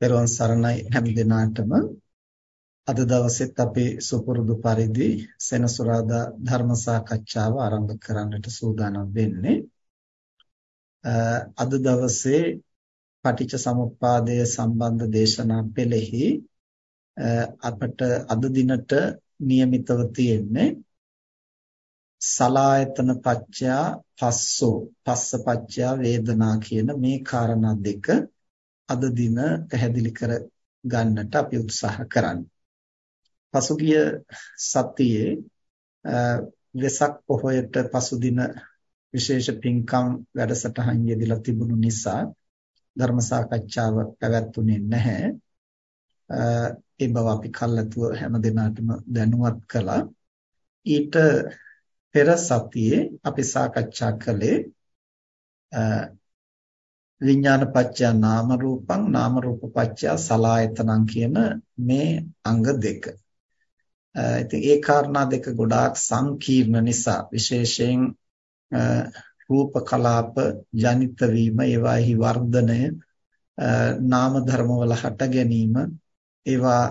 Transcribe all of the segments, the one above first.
පෙරවන් සරණයි හැම දිනාටම. අද දවසෙත් අපි සුපුරුදු පරිදි සෙනසුරාදා ධර්ම සාකච්ඡාව ආරම්භ කරන්නට සූදානම් වෙන්නේ. අද දවසේ පටිච්ච සමුප්පාදය සම්බන්ධ දේශනා පෙළෙහි අපට අද දිනට નિયમિતව තියෙන්නේ සලායතන පච්චා පස්සෝ පස්ස පච්චා වේදනා කියන මේ காரணා දෙක. අද දින පැහැදිලි කර ගන්නට අපි උත්සාහ කරන්නේ. පසුගිය සතියේ වෙසක් පොහොයට පසුදින විශේෂ පින්කම් වැඩසටහන් යෙදලා තිබුණු නිසා ධර්ම සාකච්ඡාව පැවැත්ුණේ නැහැ. ඒ බව අපි කල්ලාතුව හැම දිනකටම දැනුවත් කළා. ඊට පෙර සතියේ අපි සාකච්ඡා කළේ විඥාන පත්‍ය නාම රූපං නාම රූප පත්‍ය සලායතනං කියන මේ අංග දෙක. ඉතින් ඒ කාරණා දෙක ගොඩාක් සංකීර්ණ නිසා විශේෂයෙන් රූප කලාප ජනිත වීම ඒවාෙහි වර්ධනය නාම ධර්ම වල හට ගැනීම ඒවා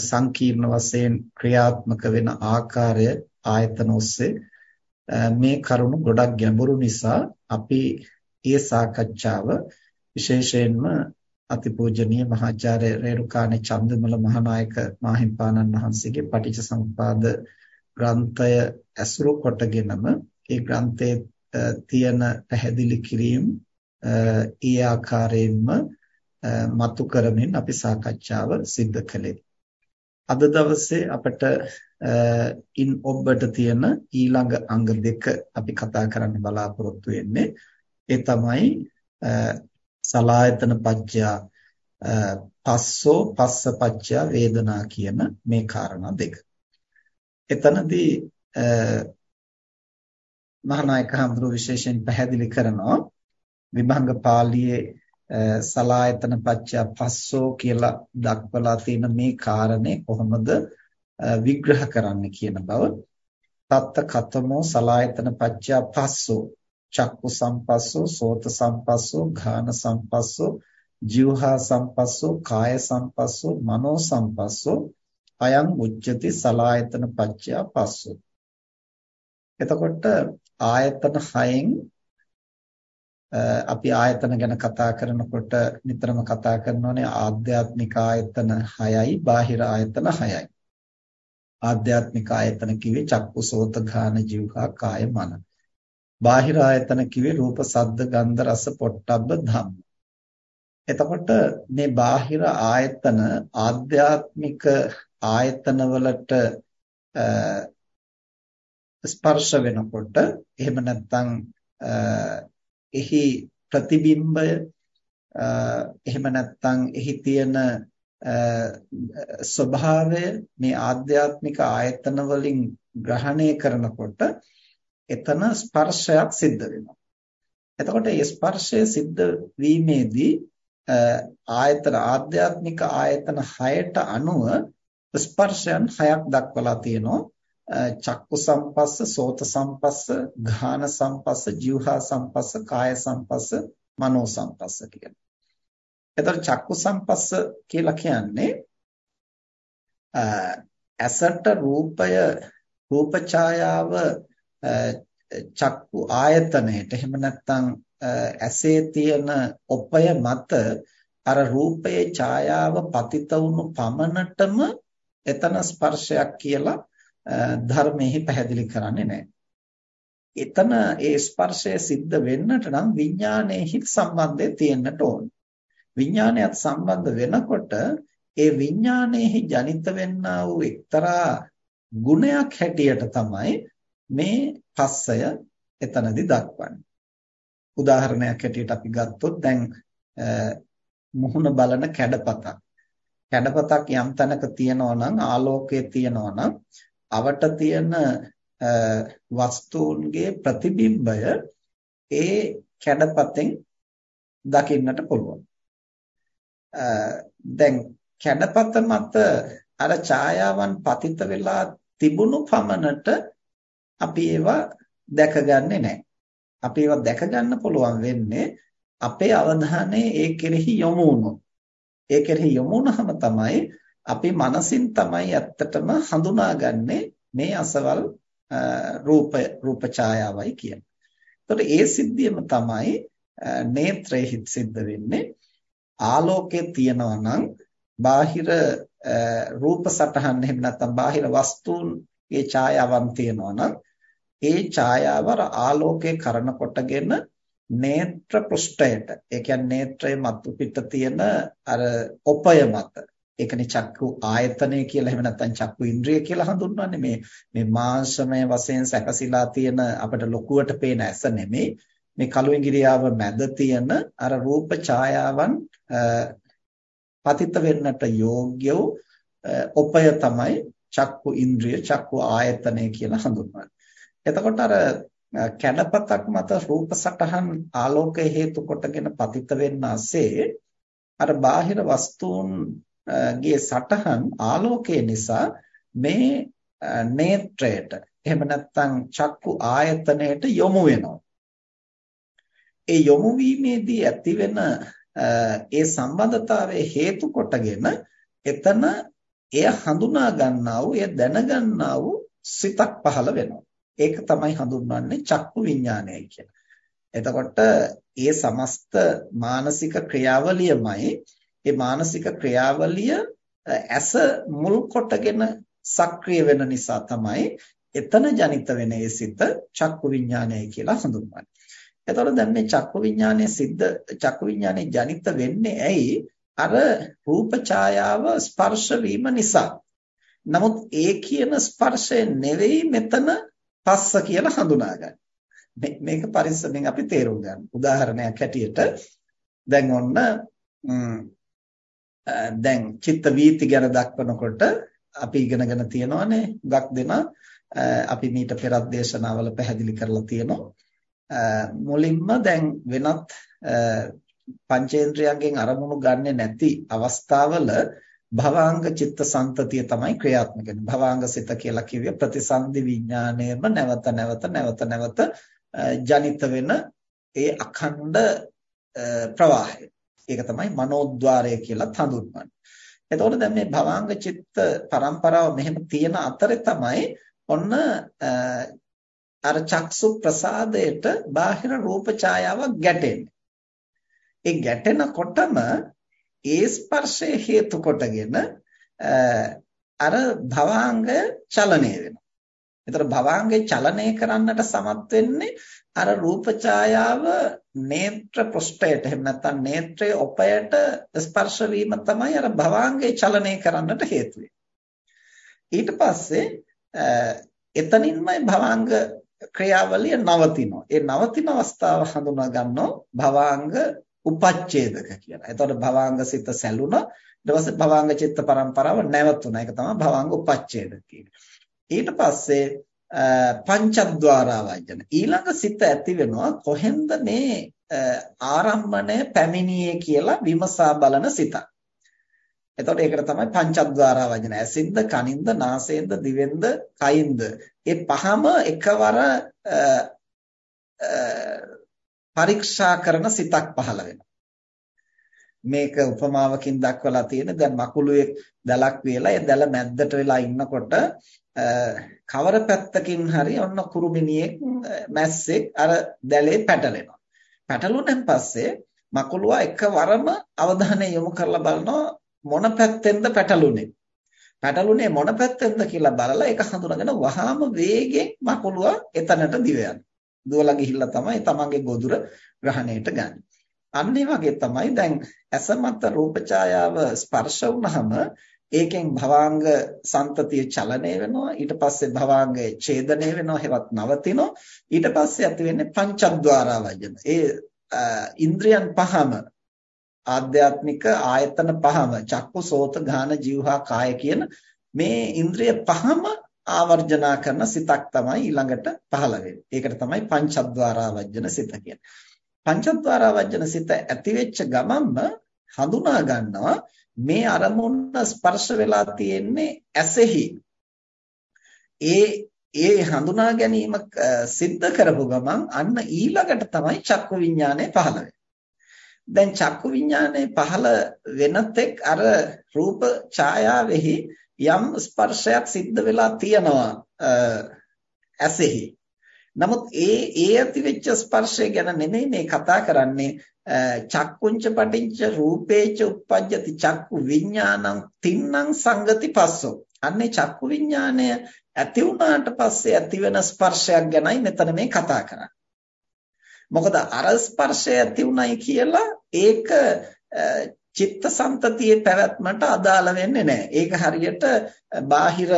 සංකීර්ණ වශයෙන් ක්‍රියාත්මක වෙන ආකාරය ආයතන ඔස්සේ මේ කරුණු ගොඩක් ගැඹුරු නිසා අපි ඒ සාකච්ඡාව විශේෂයෙන්ම අතිපූජනීය මහාචාර්ය රේරුකාණේ චන්දමල මහානායක මාහිම්පාණන් වහන්සේගේ පටිච්චසමුපාද ග්‍රන්ථය ඇසුරු කොටගෙනම ඒ ග්‍රන්ථයේ තියෙන පැහැදිලි කිරීම ඒ ආකාරයෙන්ම මතු කරමින් අපි සාකච්ඡාව සිද්ධ කළේ. අද දවසේ අපිට ඉන් ඔබට තියෙන ඊළඟ අංග දෙක අපි කතා කරන්න බලාපොරොත්තු වෙන්නේ. ඒ තමයි සලායතන පජ්ජා පස්සෝ පස්ස පච්චා වේදනා කියන මේ කාරණා දෙක. එතනදී මහානායක හඳුරු විශේෂයෙන් පැහැදිලි කරනවා විභංග පාළියේ සලායතන පච්චා පස්සෝ කියලා දක්වලා තියෙන මේ කාරණේ කොහොමද විග්‍රහ කරන්න කියන බව තත්ත කතමෝ සලායතන පච්චා පස්සෝ චක්කු සම්පස්සෝ සෝත සම්පස්සෝ ඝාන සම්පස්සෝ જીවහා සම්පස්සෝ කාය සම්පස්සෝ මනෝ සම්පස්සෝ අයං උච්චති සලායතන පච්චය පස්සෝ. එතකොට ආයතන හයෙන් අපි ආයතන ගැන කතා කරනකොට නිතරම කතා කරනෝනේ ආධ්‍යාත්මික ආයතන 6යි බාහිර ආයතන 6යි ආධ්‍යාත්මික ආයතන කිව්වේ චක්කු සෝත ඝාන જીවහා කාය මන. බාහිර ආයතන කිව්වේ රූප, ශබ්ද, ගන්ධ, රස, පොට්ටබ්බ ධම්ම. එතකොට මේ බාහිර ආයතන ආධ්‍යාත්මික ආයතන වලට ස්පර්ශ වෙනකොට එහෙම නැත්නම් එහි ප්‍රතිබිම්බය එහෙම නැත්නම් එහි තියෙන ස්වභාවය මේ ආධ්‍යාත්මික ආයතන වලින් ග්‍රහණය කරනකොට එතන ස්පර්ශයක් සිද්ධ වෙනවා. එතකොට මේ ස්පර්ශය සිද්ධ වීමේදී ආයතන ආධ්‍යාත්මික ආයතන 6ට අනුව ස්පර්ශයන් 6ක් දක්වලා තියෙනවා. චක්කු සම්පස්ස, සෝත සම්පස්ස, ඝාන සම්පස්ස, જીවහා සම්පස්ස, කාය සම්පස්ස, මනෝ සම්පස්ස කියලා. එතකොට චක්කු සම්පස්ස කියලා කියන්නේ ඇසට රූපය රූප ඡායාව චක්කු ආයතනයට එහෙම නැත්නම් ඇසේ තියෙන ඔපය මත අර රූපයේ ඡායාව පතිත වුණු පමණටම එතන ස්පර්ශයක් කියලා ධර්මයේ පැහැදිලි කරන්නේ නැහැ. එතන ඒ ස්පර්ශය සිද්ධ වෙන්නට නම් විඥානයේ සම්බන්ධය තියෙන්නට ඕන. විඥානයත් සම්බන්ධ වෙනකොට ඒ විඥානයේ ජනිත වෙන්නා වූ එක්තරා ගුණයක් හැටියට තමයි මේ පස්සය එතනදී දක්වන්නේ. උදාහරණයක් හැටියට අපි ගත්තොත් දැන් මුහුණ බලන කැඩපතක්. කැඩපතක් යම් තැනක තියෙනවා නම් ආලෝකයේ තියෙනවා නම් අවට තියෙන වස්තුන්ගේ ප්‍රතිබිම්බය ඒ කැඩපතෙන් දකින්නට පුළුවන්. දැන් කැඩපත මත අර ඡායාවන් පතිත වෙලා තිබුණු පමණට අපි ඒවා දැකගන්නේ නැහැ. අපි ඒවා දැක ගන්න පුළුවන් වෙන්නේ අපේ අවධානය ඒ කෙරෙහි යොමු වුණොත්. ඒ කෙරෙහි යොමු වුණාම තමයි අපි මනසින් තමයි ඇත්තටම හඳුනාගන්නේ මේ අසවල් රූපය රූප ඡායාවයි කියන්නේ. එතකොට ඒ සිද්ධියම තමයි නේත්‍රයේ සිද්ධ වෙන්නේ. ආලෝකයේ තියනවා නම් බාහිර රූප සටහන් එහෙම නැත්නම් බාහිර වස්තුන්ගේ ඡායාවන් තියනවා නම් ඒ ඡායාව ආලෝකයේ කරන කොටගෙන නේත්‍ර පෘෂ්ඨයට ඒ කියන්නේ නේත්‍රයේ මතු පිට තියෙන අර ඔපය මත. ඒකනේ චක්කු ආයතනය කියලා එහෙම නැත්නම් චක්කු ඉන්ද්‍රිය කියලා හඳුන්වන්නේ. මේ මේ මාංශමය වශයෙන් සැකසීලා තියෙන අපිට ලොකුවට පේන ඇස නෙමෙයි. මේ කළු ඉංගිරියාව මැද තියෙන අර රූප ඡායාවන් පතිත වෙන්නට යෝග්‍ය වූ ඔපය තමයි චක්කු ඉන්ද්‍රිය චක්කු ආයතනය කියලා හඳුන්වන්නේ. එතකොට අර කැඩපතක් මත රූප සටහන් ආලෝකය හේතු කොටගෙන පතිත වෙන්න ASCII අර බාහිර වස්තුන් ගේ සටහන් ආලෝකය නිසා මේ නේත්‍රයට එහෙම නැත්නම් චක්කු ආයතනයට යොමු වෙනවා. ඒ යොමු වීමේදී ඇතිවෙන ඒ සම්බන්ධතාවයේ හේතු කොටගෙන එතන එය හඳුනා ගන්නා වූ එය දැන ගන්නා වූ සිතක් පහළ වෙනවා. ඒක තමයි හඳුන්වන්නේ චක්කු විඥානයයි කියලා. එතකොට ඒ සමස්ත මානසික ක්‍රියාවලියමයි ඒ මානසික ක්‍රියාවලිය ඇස මුල් කොටගෙන සක්‍රිය වෙන නිසා තමයි එතන ජනිත වෙන ඒ සිත චක්කු විඥානයයි කියලා හඳුන්වන්නේ. එතකොට දැන් මේ චක්කු විඥානයේ සිද්ධ චක්කු විඥානයේ ජනිත වෙන්නේ ඇයි? අර රූප ඡායාව ස්පර්ශ වීම නිසා. නමුත් ඒ කියන ස්පර්ශය නෙවෙයි මෙතන පස්ස කියලා හඳුනාගන්නේ. මේක පරිස්සමෙන් අපි තේරුම් ගන්න. උදාහරණයක් හැටියට දැන් ඔන්න දැන් චිත්ත වීති ගැන දක්වනකොට අපි ඉගෙනගෙන තියෙනවානේ ගක් දෙන අපි මීට පෙරත් දේශනාවල පැහැදිලි කරලා තියෙනවා මුලින්ම දැන් වෙනත් පංචේන්ද්‍රයන්ගෙන් අරමුණු ගන්නෙ නැති අවස්ථාවල භවාංග චිත්ත සන්තතිය තමයි ක්‍රියාත්මක වෙන්නේ. භවාංග සිත කියලා කිව්වේ ප්‍රතිසන්දි විඥාණයම නැවත නැවත නැවත නැවත ජනිත වෙන ඒ අඛණ්ඩ ප්‍රවාහය. ඒක තමයි මනෝද්්වාරය කියලා හඳුන්වන්නේ. එතකොට දැන් මේ භවාංග චිත්ත පරම්පරාව මෙහෙම තියෙන අතරේ තමයි ඔන්න අර චක්සු ප්‍රසාදයට බාහිර රූප ඡායාවක් ගැටෙන්නේ. ඒ ගැටෙනකොටම ඒ ස්පර්ශය හේතු කොටගෙන අර භවාංගය චලනය වෙනවා. ඒතර භවාංගය චලනය කරන්නට සමත් වෙන්නේ අර රූප ඡායාව නේත්‍ර පෘෂ්ඨයට එහෙම නැත්නම් නේත්‍රයේ ඔපයට ස්පර්ශ වීම තමයි අර භවාංගය චලනය කරන්නට හේතු ඊට පස්සේ එතනින්මයි භවාංග ක්‍රියාවලිය නවතිනවා. ඒ නවතින අවස්ථාව හඳුනා ගන්නවා භවාංග උපච්ඡේදක කියලා. එතකොට භවාංග සිත සැලුණා. ඊට පස්සේ භවාංග චිත්ත පරම්පරාව නැවතුණා. ඒක තමයි භවාංග උපච්ඡේදක ඊට පස්සේ පංචද්වාරා වජන ඊළඟ සිත ඇති වෙනවා කොහෙන්ද මේ ආරම්මණය පැමිණියේ කියලා විමසා බලන සිතක්. එතකොට ඒකට තමයි පංචද්වාරා වජන. ඇසින්ද, කනින්ද, නාසයෙන්ද, දිවෙන්ද, කයින්ද. ඒ පහම එකවර පරීක්ෂා කරන සිතක් පහළ වෙනවා. මේක උපමාවකින් දක්වලා තියෙන දැන් මකුළුවේ දලක් වේලා ඒ දල මැද්දට වෙලා ඉන්නකොට කවර පැත්තකින් හරි ඔන්න කුරුමිනියෙක් මැස්සෙක් අර දැලේ පැටලෙනවා. පැටලුණෙන් පස්සේ මකුළුවා එකවරම අවධානය යොමු කරලා බලනවා මොන පැත්තෙන්ද පැටලුනේ. පැටලුනේ මොන පැත්තෙන්ද කියලා බලලා ඒක හඳුනගෙන වහාම වේගෙන් මකුළුවා එතනට දිව යනවා. දුවලා ගිහිල්ලා තමයි තමන්ගේ ගොදුර ග්‍රහණයට ගන්න. අන්න වගේ තමයි දැන් ඇස මත රූප ඡායාව ස්පර්ශ වුනහම ඒකෙන් භවාංග සන්තතිය චලනය වෙනවා. ඊට පස්සේ භවාංගයේ ඡේදනය වෙනවා හෙවත් නවතිනවා. ඊට පස්සේ ඇති වෙන්නේ පංචද්වාරා වජන ඒ ඉන්ද්‍රියන් පහම ආධ්‍යාත්මික ආයතන පහම චක්කු සෝත ගාන જીවහා කාය කියන මේ ඉන්ද්‍රිය පහම ආවර්ජනා කරන සිතක් තමයි ඊළඟට පහළ වෙන්නේ. ඒකට තමයි පංචද්වාරා වජ්ජන සිත කියන්නේ. පංචද්වාරා වජ්ජන සිත ඇති වෙච්ච ගමන්ම හඳුනා ගන්නවා මේ අරමුණ ස්පර්ශ වෙලා තියෙන්නේ ඇසෙහි. ඒ ඒ හඳුනා ගැනීම සිද්ධ කරපු ගමන් අන්න ඊළඟට තමයි චක්කු විඥානය පහළ වෙන්නේ. දැන් චක්කු විඥානේ පහළ වෙනතෙක් අර රූප ඡායාවෙහි යම් ස්පර්ශයක් සිද්ධ වෙලා තියෙනවා ඇසෙහි. නමුත් ඒ ඒ ඇති වෙච්ච ස්පර්ශය ගැන නෙමෙයි මේ කතා කරන්නේ. චක්කුංච පටිච්ච රූපේච උප්පජ්ජති චක්කු විඥානං තින්නම් සංගති පස්සෝ. අන්නේ චක්කු විඥානය ඇති වුණාට පස්සේ ඇතිවෙන ස්පර්ශයක් ගැනයි මෙතන මේ කතා කරන්නේ. මොකද අර ස්පර්ශය ඇති උණයි කියලා ඒක චිත්තසංතතියේ පැවැත්මට අදාළ වෙන්නේ නැහැ. ඒක හරියට බාහිර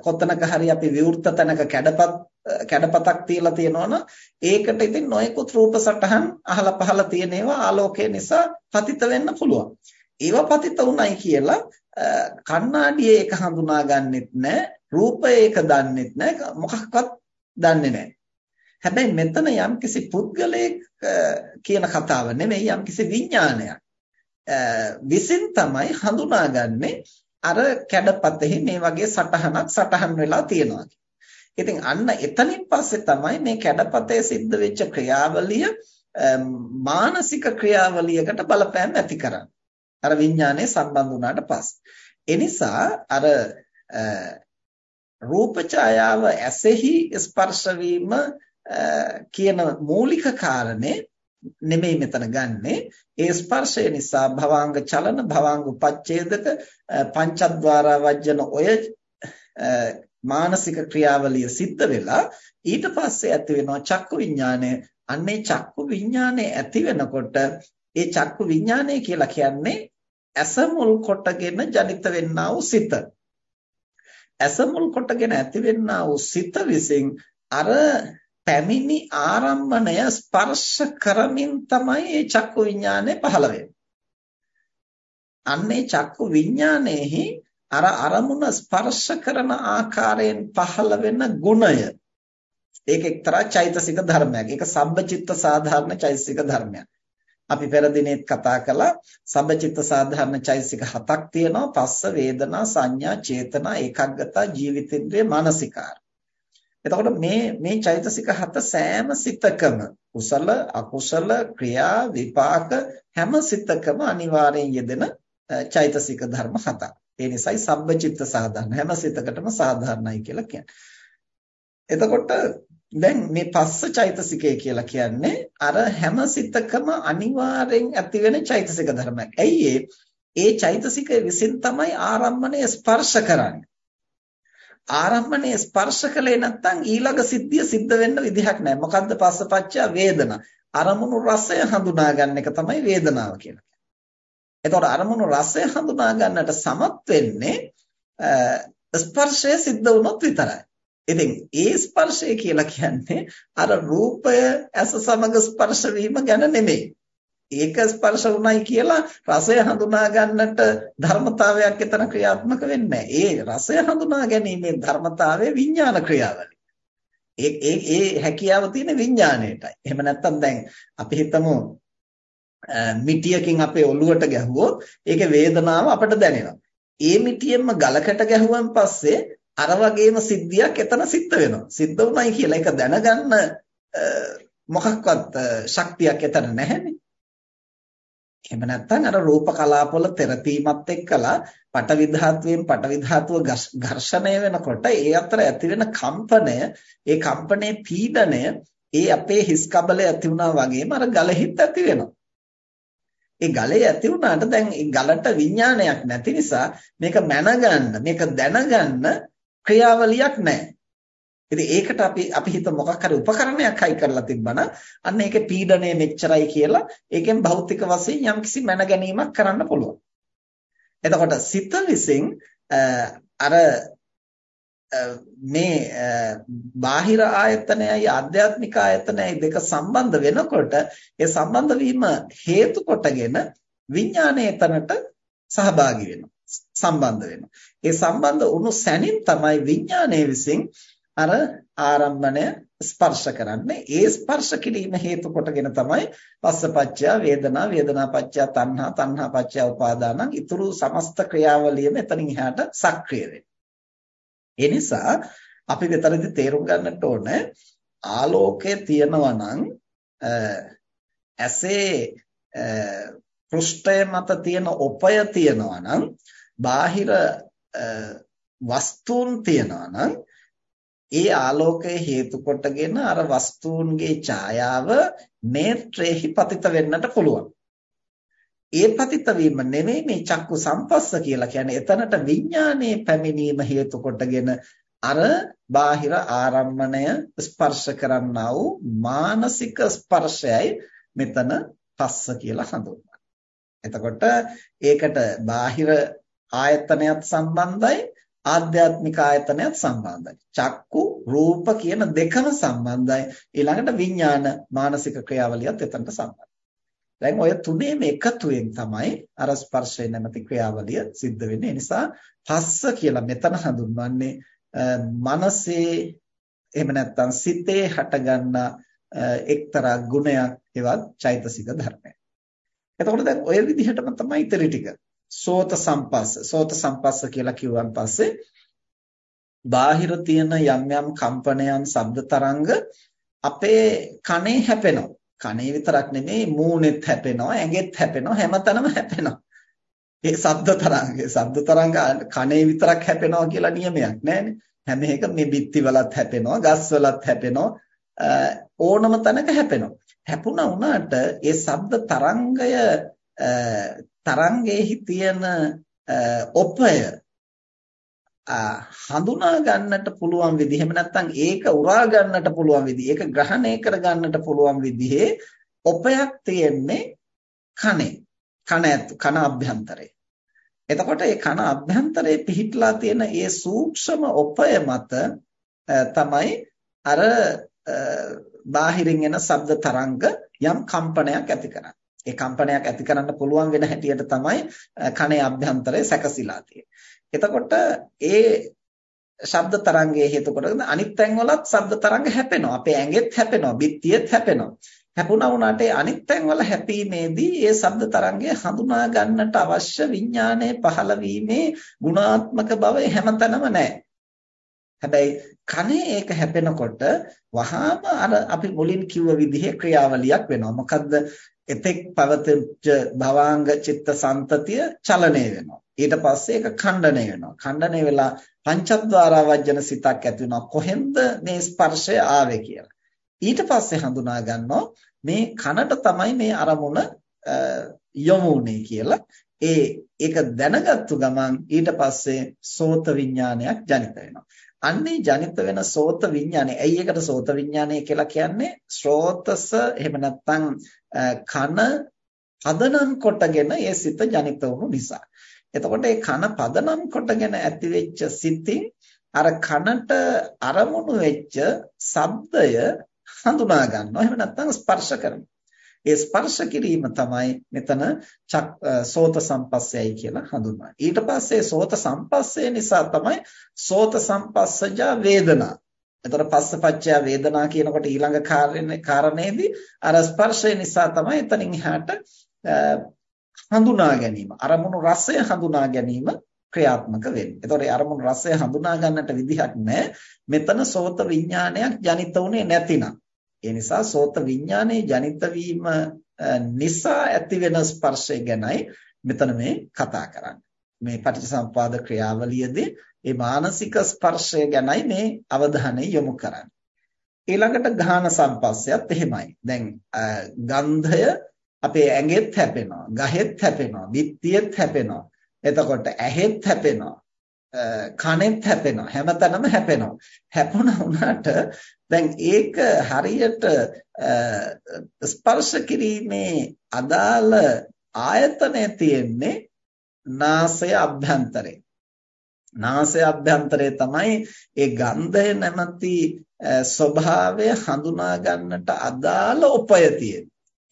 කොතනක හරි අපි විවෘත තැනක කැඩපත් කැඩපතක් තියලා තියෙනවනම් ඒකට ඉතින් නොයෙකුත් රූප සටහන් අහලා පහලා තියෙන ඒවා ආලෝකය නිසා පතිත වෙන්න පුළුවන්. ඒවා පතිත උණයි කියලා කණ්ණාඩියේ ඒක හඳුනාගන්නෙත් නැහැ, රූපය ඒක දන්නෙත් නැහැ, මොකක්වත් දන්නේ නැහැ. හැබැයි මෙතන යම්කිසි පුද්ගලයෙක් කියන කතාව නෙමෙයි යම්කිසි විඥානයක්. විසින් තමයි හඳුනාගන්නේ අර කැඩපතෙහි මේ වගේ සටහනක් සටහන් වෙලා තියෙනවා. ඉතින් අන්න එතනින් පස්සේ තමයි මේ කැඩපතේ සිද්ධ වෙච්ච ක්‍රියාවලිය මානසික ක්‍රියාවලියකට බලපෑම් ඇති කරන්නේ. අර විඥානයේ සම්බන්ධ වුණාට පස්සේ. එනිසා අර රූප ඡායාව ඇසෙහි ස්පර්ශ වීම කියන මූලික කාරණේ නෙමෙයි මෙතන ගන්නෙ. ඒ ස්පර්ශය නිසා භවාංග චලන භවාංග උපච්ඡේදක පංචද්වාර වජ්ජන ඔය මානසික ක්‍රියාවලිය සිද්ධ වෙලා ඊට පස්සේ ඇති වෙනවා චක්කු විඥානය. අන්නේ චක්කු විඥානය ඇති වෙනකොට ඒ චක්කු විඥානය කියලා කියන්නේ ඇස මුල් කොටගෙන ජනිත වෙන්නා වූ සිත. ඇස මුල් කොටගෙන ඇති වෙන්නා වූ සිත විසින් අර පැමිණි ආරම්මණය ස්පර්ශ කරමින් තමයි මේ චක්කු විඥානය පහළ වෙන්නේ. අන්නේ චක්කු විඥානයේහි අර අරමුණ ස්පර්ශ කරන ආකාරයෙන් පහළ වෙන ගුණය ඒක එක්තරා චෛතසික ධර්මයක්. ඒක සබ්බචිත්ත සාධාරණ චෛතසික ධර්මයක්. අපි පෙර දිනෙත් කතා කළා සබ්බචිත්ත සාධාරණ චෛතසික හතක් තියෙනවා. පස්ස වේදනා සංඥා චේතනා ඒකග්ගතා ජීවිතේන්ද්‍රය මානසිකාර. එතකොට මේ මේ චෛතසික හත සෑම සිතකම කුසල අකුසල ක්‍රියා විපාක හැම සිතකම අනිවාර්යෙන් යෙදෙන චෛතසික ධර්ම හතක්. ඒ නිසායි සබ්බචිත්ත සාධාරණ හැම සිතකටම සාධාරණයි කියලා කියන්නේ. එතකොට දැන් මේ පස්ස චෛතසිකය කියලා කියන්නේ අර හැම සිතකම අනිවාර්යෙන් ඇතිවෙන චෛතසික ධර්මයක්. ඇයි ඒ? ඒ චෛතසිකය විසින් තමයි ආරම්මණය ස්පර්ශ කරන්නේ. ආරම්භණය ස්පර්ශ කළේ නැත්නම් ඊළඟ සිද්ධිය සිද්ධ වෙන්න විදිහක් නැහැ. මොකද්ද පස්සපච්චය වේදනා. අරමුණු රසය හඳුනා ගන්න එක තමයි වේදනාව කියලා කියන්නේ. එතකොට අරමුණු රසය හඳුනා ගන්නට සමත් වෙන්නේ ස්පර්ශය සිද්ධ වුණොත් විතරයි. ඉතින් ඒ ස්පර්ශය කියලා කියන්නේ අර රූපය ඇස සමග ස්පර්ශ වීම ගැන නෙමෙයි. ඒක ස්පර්ශ වුණයි කියලා රසය හඳුනා ගන්නට ධර්මතාවයක් එතන ක්‍රියාත්මක වෙන්නේ ඒ රසය හඳුනා ගැනීමේ ධර්මතාවය විඥාන ක්‍රියාවලිය. ඒ ඒ ඒ හැකියාව තියෙන විඥාණයටයි. එහෙම නැත්නම් දැන් අපි හිතමු මිටියකින් අපේ ඔළුවට ගැහුවොත් ඒකේ වේදනාව අපට දැනෙනවා. ඒ මිටියෙන්ම ගලකට ගැහුවන් පස්සේ අර වගේම සිද්ධියක් එතන සිද්ධ වෙනවා. සිද්ධ වුණයි කියලා ඒක දැනගන්න මොකක්වත් ශක්තියක් එතන නැහැනේ. එහෙම නැත්නම් අර රූප කලාපවල තෙරපීමත් එක්කලා පටවි ධාතුවෙන් පටවි ධාතුව ඝර්ෂණය වෙනකොට ඒ අතර ඇතිවෙන කම්පනය ඒ කම්පනයේ පීඩනය ඒ අපේ හිස් කබලේ ඇති වුණා වගේම අර ගලෙහිත් ඇති වෙනවා. ඒ ගලේ ඇති වුණාට දැන් ඒ ගලට විඥානයක් නැති නිසා මේක මැනගන්න මේක දැනගන්න ක්‍රියාවලියක් නැහැ. ඉතින් ඒකට අපි අපි හිත මොකක් හරි උපකරණයක් හයි කරලා තිබ්බනම් අන්න ඒකේ පීඩනය මෙච්චරයි කියලා ඒකෙන් භෞතික වශයෙන් යම්කිසි මැන ගැනීමක් කරන්න පුළුවන්. එතකොට සිත විසින් අර මේ බාහිර ආයතනයයි ආධ්‍යාත්මික ආයතනයයි දෙක සම්බන්ධ වෙනකොට ඒ සම්බන්ධ වීම හේතු කොටගෙන විඥානය එතනට සහභාගී වෙනවා සම්බන්ධ වෙනවා. ඒ සම්බන්ධ වුණු සැනින් තමයි විඥානයේ විසින් අර ආරම්භණය ස්පර්ශ කරන්නේ ඒ ස්පර්ශ කිරීම හේතු කොටගෙන තමයි පස්සපච්චය වේදනා වේදනාපච්චය තණ්හා තණ්හාපච්චය උපාදානං ඊතුරු සමස්ත ක්‍රියාවලියම එතනින් එහාට සක්‍රිය වෙන්නේ. ඒ නිසා අපි මෙතනදී තේරුම් ගන්නට ඕනේ ආලෝකය තියෙනවා නම් ඇසේ පෘෂ්ඨය මත තියෙන ඔපය තියනවා නම් බාහිර වස්තුන් තියනවා නම් ඒ ආලෝකය හේතු කොටගෙන අර වස්තුන්ගේ ඡායාව නේත්‍රෙහි පතිත වෙන්නට පුළුවන්. ඒ පතිත වීම නෙමෙයි මේ චක්කු සම්පස්ස කියලා කියන්නේ එතනට විඥානයේ පැමිණීම හේතු කොටගෙන අර බාහිර ආරම්මණය ස්පර්ශ කරන්නා වූ මානසික ස්පර්ශයයි මෙතන පස්ස කියලා හඳුන්වන්නේ. එතකොට ඒකට බාහිර ආයතනයත් සම්බන්ධයි ආධ්‍යාත්මික ආයතනයත් සම්බන්ධයි. චක්කු රූප කියන දෙකම සම්බන්ධයි. ඊළඟට විඥාන මානසික ක්‍රියාවලියත් එතනට සම්බන්ධයි. දැන් ඔය තුනේම එකතුවෙන් තමයි අර ස්පර්ශය නැමැති ක්‍රියාවලිය සිද්ධ වෙන්නේ. ඒ නිසා පස්ස කියලා මෙතන හඳුන්වන්නේ මනසේ එහෙම නැත්නම් සිතේ හටගන්න එක්තරා ගුණයක් එවත් චෛතසික ධර්මයක්. එතකොට දැන් ඔය විදිහටම තමයි ඉතිරි ටික. සෝත සම්පස්ස. සෝත සම්පස්ස කියලා කිව්වන් පස්සේ බාහිර තියෙන යම් යම් කම්පනයන්, ශබ්ද තරංග අපේ කනේ හැපෙනවා. කනේ විතරක් නෙමෙයි මූණෙත් හැපෙනවා, ඇඟෙත් හැපෙනවා, හැමතැනම හැපෙනවා. ඒ ශබ්ද තරංගය, ශබ්ද තරංග කනේ විතරක් හැපෙනවා කියලා නියමයක් නැහැනේ. හැම එක මේ බිත්තිවලත් හැපෙනවා, ගස්වලත් හැපෙනවා, ඕනම තැනක හැපෙනවා. හැපුණා වුණාට ඒ ශබ්ද තරංගය තරංගයේහි තියෙන ඔපය හඳුනා ගන්නට පුළුවන් විදිහ එහෙම නැත්නම් ඒක උරා ගන්නට පුළුවන් විදිහ ඒක ග්‍රහණය කර ගන්නට පුළුවන් විදිහේ ඔපයක් තියෙන්නේ කනේ කන කන අභ්‍යන්තරේ එතකොට ඒ කන අභ්‍යන්තරේ පිහිටලා තියෙන ඒ සූක්ෂම ඔපය මත තමයි අර බාහිරින් එන ශබ්ද තරංග යම් කම්පනයක් ඇති කරන්නේ. ඒ කම්පනයක් ඇති කරන්න පුළුවන් වෙන හැටියට තමයි කනේ අභ්‍යන්තරය සැකසීලා තියෙන්නේ. එතකොට ඒ ශබ්ද තරංගයේ හේතු කොටගෙන අනිත් තැන්වලත් ශබ්ද තරංග හැපෙනවා. අපේ ඇඟෙත් හැපෙනවා, බිත්තියෙත් හැපෙනවා. හැපුණා වුණාට ඒ අනිත් තැන්වල හැපීමේදී ඒ ශබ්ද තරංගය හඳුනා ගන්නට අවශ්‍ය විඥානයේ පහළ වීමේ ගුණාත්මක බව හැමතැනම නැහැ. හැබැයි කනේ ඒක හැපෙනකොට වහාම අර අපි මුලින් කිව්ව විදිහේ ක්‍රියාවලියක් වෙනවා. මොකද්ද? එතෙක් පවතිච්ච භවාංග චිත්ත සම්තතිය චලනය වෙනවා. ඊට පස්සේ ඒක ඛණ්ඩණය වෙනවා. ඛණ්ඩණය වෙලා පංචද්වාරා වජන සිතක් ඇති වෙනවා. කොහෙන්ද මේ ස්පර්ශය ආවේ කියලා. ඊට පස්සේ හඳුනා ගන්නවා මේ කනට තමයි මේ අරමුණ යොමුනේ කියලා. ඒ ඒක දැනගත්තු ගමන් ඊට පස්සේ සෝත විඥානයක් ජනිත වෙනවා. අන්නේ ජනිත වෙන සෝත විඥානේ. ඇයි ඒකට සෝත විඥානය කියලා කියන්නේ? ශ්‍රෝතස එහෙම නැත්නම් කන පදනම් කොටගෙන ඒ සිත ජනිත වුණු නිසා. එතකොට ඒ කන පදනම් කොටගෙන ඇතිවෙච්ච සිතින් අර කනට අරමුණු වෙච්ච ශබ්දය හඳුනා ගන්නවා. එහෙම නැත්නම් ස්පර්ශ කරනවා. ඒ ස්පර්ශ කිරීම තමයි මෙතන සෝත සම්පස්සයයි කියලා හඳුන්වන්නේ. ඊට පස්සේ සෝත සම්පස්සේ නිසා තමයි සෝත සම්පස්සජා වේදනා. එතකොට පස්සපච්චය වේදනා කියනකොට ඊළඟ කාරණේදී අර ස්පර්ශය නිසා තමයි එතනින් එහාට හඳුනා ගැනීම අරමුණු රසය හඳුනා ගැනීම ක්‍රියාත්මක වෙන්නේ. එතකොට අරමුණු රසය හඳුනා ගන්නට විදිහක් නැහැ. මෙතන සෝත විඥානයක් ජනිත වුනේ නැතිනම්. ඒ නිසා සෝත විඥානයේ ජනිත වීම නිසා ඇතිවෙන ස්පර්ශය ගැනයි මෙතන මේ කතා කරන්නේ. මේ පටිච්චසමුපාද ක්‍රියාවලියේදී මේ මානසික ස්පර්ශය ගැනයි මේ අවධානය යොමු කරන්නේ. ඊළඟට ගාහන සම්පස්සයත් එහෙමයි. දැන් ගන්ධය අපේ ඇඟෙත් හැපෙනවා, ගහෙත් හැපෙනවා, බිත්තියෙත් හැපෙනවා. එතකොට ඇහෙත් හැපෙනවා, කනෙත් හැපෙනවා. හැමතැනම හැපෙනවා. හැපුණා වුණාට දැන් ඒක හරියට ස්පර්ශ කිරීමේ අදාළ ආයතනය තියෙන්නේ නාසය අභ්‍යන්තරේ. නාසය අභ්‍යන්තරේ තමයි ඒ ගන්ධය නැමැති ස්වභාවය හඳුනා ගන්නට අදාළ උපය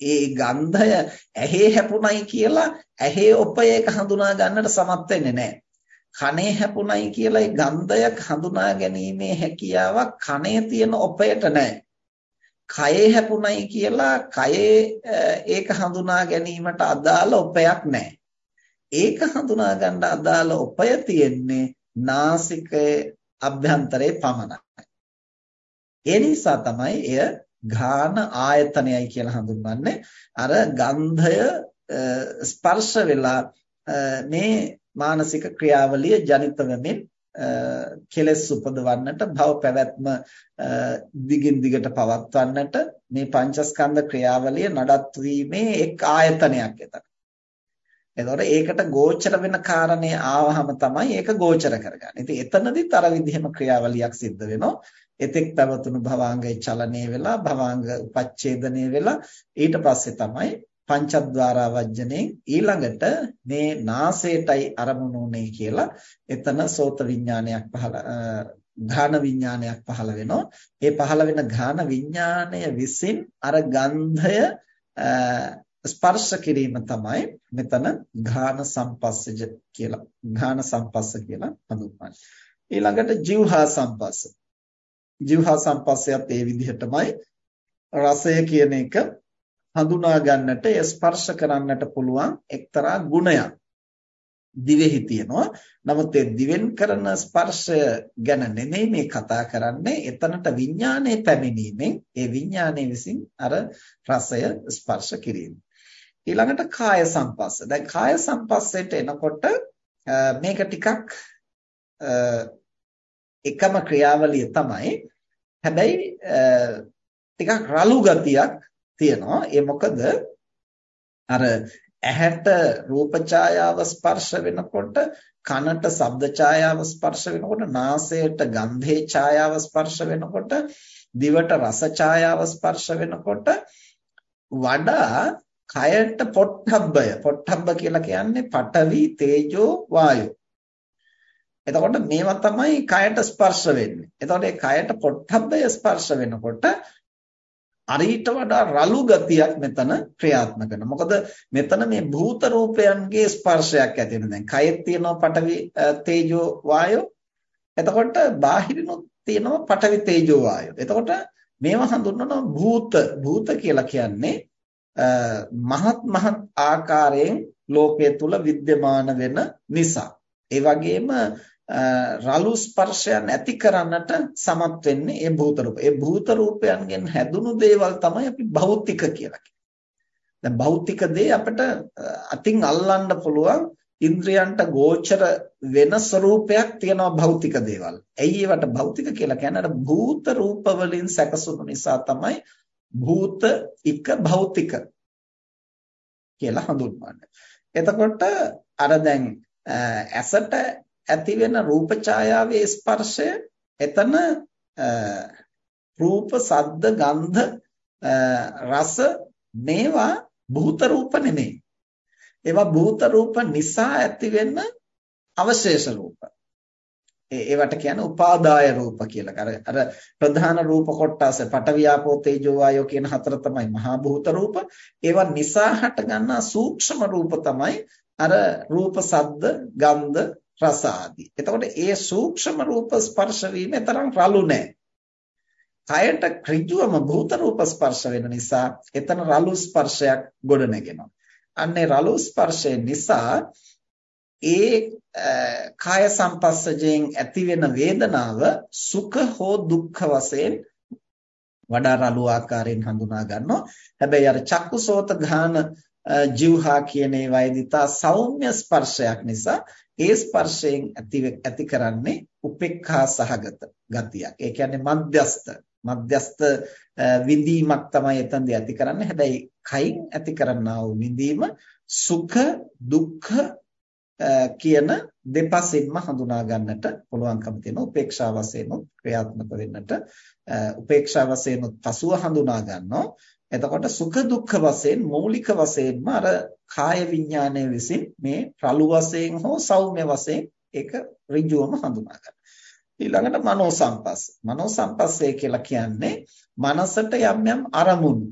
ඒ ගන්ධය ඇහි හැපුණයි කියලා ඇහි උපය එක හඳුනා ගන්නට සමත් වෙන්නේ නැහැ. කනේ හැපුණයි කියලා ඒ ගන්ධයක් හඳුනා ගැනීමේ හැකියාවක් කනේ තියෙන ඔපයට නැහැ. කයේ හැපුණයි කියලා කයේ ඒක හඳුනා ගැනීමට අදාළ ඔපයක් නැහැ. ඒක හඳුනා ගන්න අදාළ ඔපය තියෙන්නේ නාසිකයේ අභ්‍යන්තරේ පමණයි. ඒ නිසා තමයි එය ඝාන ආයතනයයි කියලා හඳුන්වන්නේ අර ගන්ධය ස්පර්ශ වෙලා මේ මානසික ක්‍රියාවලිය ජනිත වෙමින් කෙලස් උපදවන්නට භව පැවැත්ම දිගින් දිගට පවත්වන්නට මේ පංචස්කන්ධ ක්‍රියාවලිය නඩත්තු වීමේ එක් ආයතනයක් එතන. එතකොට ඒකට ගෝචර වෙන කාරණේ ආවහම තමයි ඒක ගෝචර කරගන්නේ. ඉතින් එතනදිත් අර විදිහම ක්‍රියාවලියක් සිද්ධ වෙනවා. එතෙක් පැවතුණු භවාංගයේ චලනය වෙලා භවාංග උපච්ඡේදනය වෙලා ඊට පස්සේ තමයි පංචද්වාරා වජ්ජනේ ඊළඟට මේ නාසයටයි අරමුණු උනේ කියලා එතන සෝත විඥානයක් පහළ ඝාන විඥානයක් පහළ වෙනවා. ඒ පහළ වෙන ඝාන විඥානය විසින් අර ගන්ධය ස්පර්ශ කිරීම තමයි මෙතන ඝාන සම්පස්සජ කියලා ඝාන සම්පස්ස කියලා හඳුන්වන්නේ. ඊළඟට જીවහා සම්පස්ස. જીවහා සම්පස්සයත් ඒ විදිහටමයි රසය කියන එක හඳුනා ගන්නට ස්පර්ශ කරන්නට පුළුවන් එක්තරා ගුණයක්. දිවෙහි තියෙනවා. නමුත් ඒ දිවෙන් කරන ස්පර්ශය ගැන නෙමෙයි මේ කතා කරන්නේ. එතනට විඥානයේ පැමිණීමෙන් ඒ විඥානයේ විසින් අර රසය ස්පර්ශ කිරීම. ඊළඟට කාය සංපස්ස. දැන් කාය සංපස්සයට එනකොට මේක ටිකක් එකම ක්‍රියාවලිය තමයි. හැබැයි ටිකක් රළු ගතියක් තියෙනවා. ඒ මොකද? අර ඇහැට රූප ඡායාව ස්පර්ශ වෙනකොට කනට ශබ්ද ඡායාව ස්පර්ශ වෙනකොට නාසයට ගන්ධේ ඡායාව ස්පර්ශ වෙනකොට දිවට රස ඡායාව ස්පර්ශ වෙනකොට වඩා කයට පොට්ටබ්බය. පොට්ටබ්බ කියලා කියන්නේ පඨවි තේජෝ වායෝ. එතකොට මේවා තමයි කයට ස්පර්ශ වෙන්නේ. එතකොට ඒ කයට පොට්ටබ්බය ස්පර්ශ වෙනකොට අරීට වඩා රළු ගතියක් මෙතන ක්‍රියාත්මක වෙනවා. මොකද මෙතන මේ භූත රූපයන්ගේ ස්පර්ශයක් ඇති වෙනවා. දැන් කයෙත් තියෙනවා පඨවි තේජෝ වායෝ. එතකොට බාහිරිනුත් තියෙනවා පඨවි තේජෝ වායෝ. එතකොට මේවා හඳුන්වනවා භූත. භූත කියලා කියන්නේ මහත් මහත් ආකාරයෙන් ලෝකයේ තුල विद्यमान වෙන නිසා. ඒ වගේම රළු ස්පර්ශයන් ඇති කරන්නට සමත් වෙන්නේ ඒ භූත රූප. ඒ භූත රූපයන්ගෙන් හැදුණු දේවල් තමයි අපි භෞතික කියලා කියන්නේ. දැන් භෞතික දේ අපිට අතින් අල්ලන්න පුළුවන් ඉන්ද්‍රයන්ට ගෝචර වෙන ස්වરૂපයක් තියෙනවා භෞතික දේවල්. ඇයි ඒවට භෞතික කියලා කියන්නේ? අර භූත රූප වලින් සැකසුණු නිසා තමයි භූත එක භෞතික කියලා හඳුන්වන්නේ. එතකොට අර දැන් ඇසට ඇති වෙන රූප ඡායාවේ ස්පර්ශය එතන රූප සද්ද ගන්ධ රස මේවා භූත රූප නෙමෙයි ඒවා භූත රූප නිසා ඇති වෙන අවශේෂ රූප ඒවට කියන්නේ උපාදාය රූප කියලා. අර අර ප්‍රධාන රූප කොටස පටවියාපෝ තේජෝ වායෝ කියන හතර තමයි මහා භූත රූප. ඒවා නිසා හට ගන්නා සූක්ෂම රූප තමයි අර රූප, සද්ද, ගන්ධ, රස ආදී. එතකොට ඒ සූක්ෂම රූප ස්පර්ශ වීම තරම් රළු නෑ. කයට ඍජුවම භූත රූප ස්පර්ශ වෙන නිසා එතන රළු ස්පර්ශයක් ගොඩ නැගෙනවා. අන්නේ රළු ස්පර්ශය නිසා ඒ කාය සංපස්සජයෙන් ඇති වෙන වේදනාව සුඛ හෝ දුක්ඛ වශයෙන් වඩා රළු ආකාරයෙන් හඳුනා ගන්නවා. හැබැයි අර චක්කුසෝත ඝාන ජීවහා කියන ඒවායිදී තා සෞම්‍ය ස්පර්ශයක් නිසා ඒ ස්පර්ශයෙන් ඇති ඇති කරන්නේ උපේක්ඛා සහගත ගතියක්. ඒ කියන්නේ මධ්‍යස්ත මධ්‍යස්ත විඳීමක් තමයි එතනදී ඇති කරන්නේ. හැබැයි කයින් ඇති කරන්නා වූ විඳීම සුඛ දුක්ඛ කියන දෙපසින්ම හඳුනා ගන්නට පුළුවන්කම තියෙනවා. උපේක්ෂා වශයෙන් ක්‍රියාත්මක වෙන්නට උපේක්ෂා වශයෙන් පසුව හඳුනා ගන්නවා. එතකොට සුඛ දුක්ඛ වශයෙන් මූලික වශයෙන්ම අර කාය විඥානය විසින් මේ රළු වශයෙන් හෝ සෞම්‍ය වශයෙන් ඒක ඍජුවම හඳුනා ගන්න. ඊළඟට මනෝ සංපස්ස. මනෝ සංපස්සේ කියලා කියන්නේ මනසට යම් යම් අරමුණු.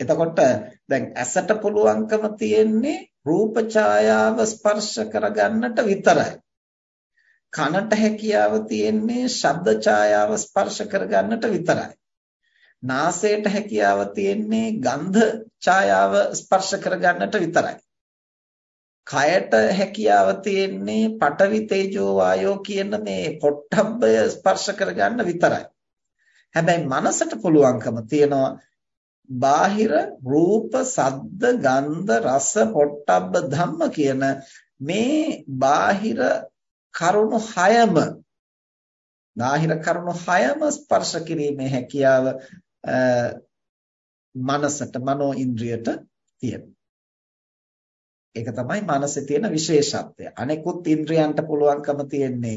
එතකොට දැන් ඇසට පුළුවන්කම තියෙන්නේ රූප ඡායාව ස්පර්ශ කරගන්නට විතරයි. කනට හැකියාව තියෙන්නේ ශබ්ද ඡායාව ස්පර්ශ කරගන්නට විතරයි. නාසයට හැකියාව තියෙන්නේ ගන්ධ ඡායාව ස්පර්ශ කරගන්නට විතරයි. කයට හැකියාව තියෙන්නේ පඨවි තේජෝ වායෝ කියන මේ පොට්ටබ්බය ස්පර්ශ කරගන්න විතරයි. හැබැයි මනසට පුළුවන්කම තියනවා බාහිර රූප, සද්ද, ගන්ධ, රස, පොට්ටබ්බ ධම්ම කියන මේ බාහිර කරුණු හයම බාහිර කරුණු හයම ස්පර්ශ කිරීමේ හැකියාව මනසට මනෝ ඉන්ද්‍රියට තියෙනවා. ඒක තමයි මනසේ තියෙන විශේෂත්වය. අනෙකුත් ඉන්ද්‍රයන්ට පුළුවන්කම තියෙන්නේ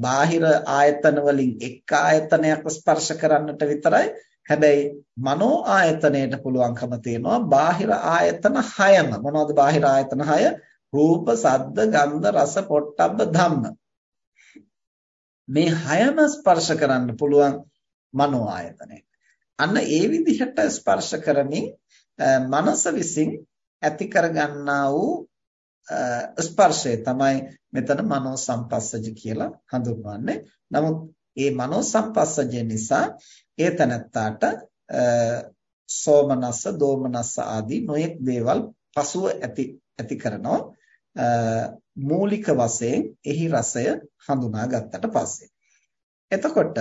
බාහිර ආයතන වලින් එක් ආයතනයක් ස්පර්ශ කරන්නට විතරයි. හැබැයි මනෝ ආයතනයට පුළුවන්කම තියෙනවා බාහිර ආයතන 6ම. මොනවද බාහිර ආයතන 6? රූප, සද්ද, ගන්ධ, රස, පොට්ටබ්බ ධම්ම. මේ 6ම ස්පර්ශ කරන්න පුළුවන් මනෝ ආයතනය. අන්න ඒ විදිහට ස්පර්ශ කරමින් මනස විසින් ඇති කරගන්නා වූ ස්පර්ශය තමයි මෙතන මනෝ සංපස්සජ කියලා හඳුන්වන්නේ. නමුත් මේ මනෝ සංපස්සජය නිසා ඒ තනත්තාට සෝමනස්ස, දෝමනස්ස ආදී නොයෙක් දේවල් පසුව ඇති ඇති කරනවා. මූලික වශයෙන් එහි රසය හඳුනා ගත්තට පස්සේ. එතකොට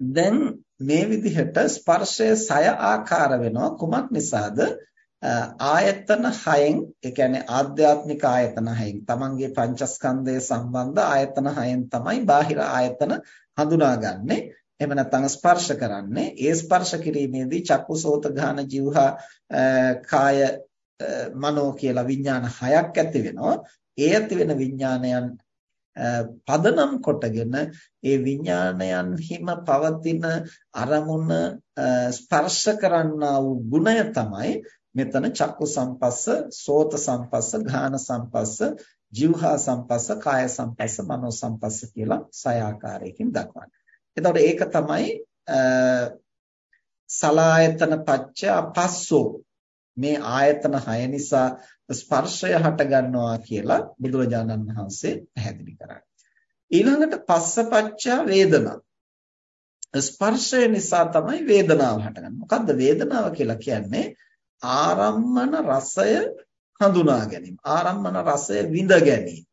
දැන් මේ විදිහට ස්පර්ශය සය ආකාර වෙනවා. කුමක් නිසාද? ආයතන හයෙන් ඒ කියන්නේ ආධ්‍යාත්මික ආයතන හයෙන්. තමන්ගේ පංචස්කන්ධය සම්බන්ධ ආයතන හයෙන් තමයි බාහිර ආයතන හඳුනාගන්නේ. එහෙම නැත්නම් ස්පර්ශ කරන්නේ. ඒ ස්පර්ශ කිරීමේදී චක්කුසෝත ගාන જીවහා කාය මනෝ කියලා විඥාන හයක් ඇති වෙනවා. ඒ ඇති වෙන විඥානයන් පදනම් කොටගෙන ඒ විඥානයන්හිම පවතින අරමුණ ස්පර්ශ කරන්නා වූ ගුණය තමයි මෙතන චක්කු සම්පස්ස, සෝත සම්පස්ස, ගාන සම්පස්ස, જીවහා සම්පස්ස, කාය සම්පස්ස, මනෝ සම්පස්ස කියලා සය ආකාරයකින් දක්වන්නේ. එතකොට ඒක තමයි සලායතන පච්ච පස්සෝ මේ ආයතන 6 නිසා ස්පර්ශය හට ගන්නවා කියලා බුදුරජාණන් වහන්සේ පැහැදිලි කරන්නේ. ඊළඟට පස්සපච්චා වේදනා. ස්පර්ශය නිසා තමයි වේදනාව හටගන්නේ. මොකද්ද වේදනාව කියලා කියන්නේ? ආරම්මන රසය හඳුනා ගැනීම. ආරම්මන රසය විඳ ගැනීම.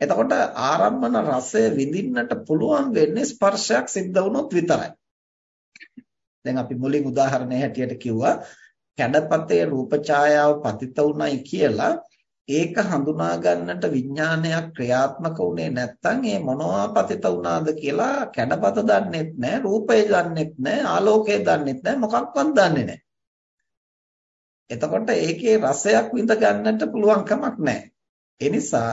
එතකොට ආරම්මන රසය විඳින්නට පුළුවන් වෙන්නේ ස්පර්ශයක් සිද්ධ වුණොත් විතරයි. දැන් අපි මුලින් උදාහරණයක් හැටියට කිව්වා කැඩපතේ රූප ඡායාව පතිත උණයි කියලා ඒක හඳුනා ගන්නට විඥානයක් ක්‍රියාත්මක උනේ නැත්නම් ඒ මොනවා පතිත උනාද කියලා කැඩපත දන්නෙත් නැහැ රූපය දන්නෙත් නැහැ ආලෝකය දන්නෙත් නැහැ මොකක්වත් දන්නේ නැහැ එතකොට ඒකේ රසයක් විඳ ගන්නට පුළුවන් කමක් නැහැ. ඒ නිසා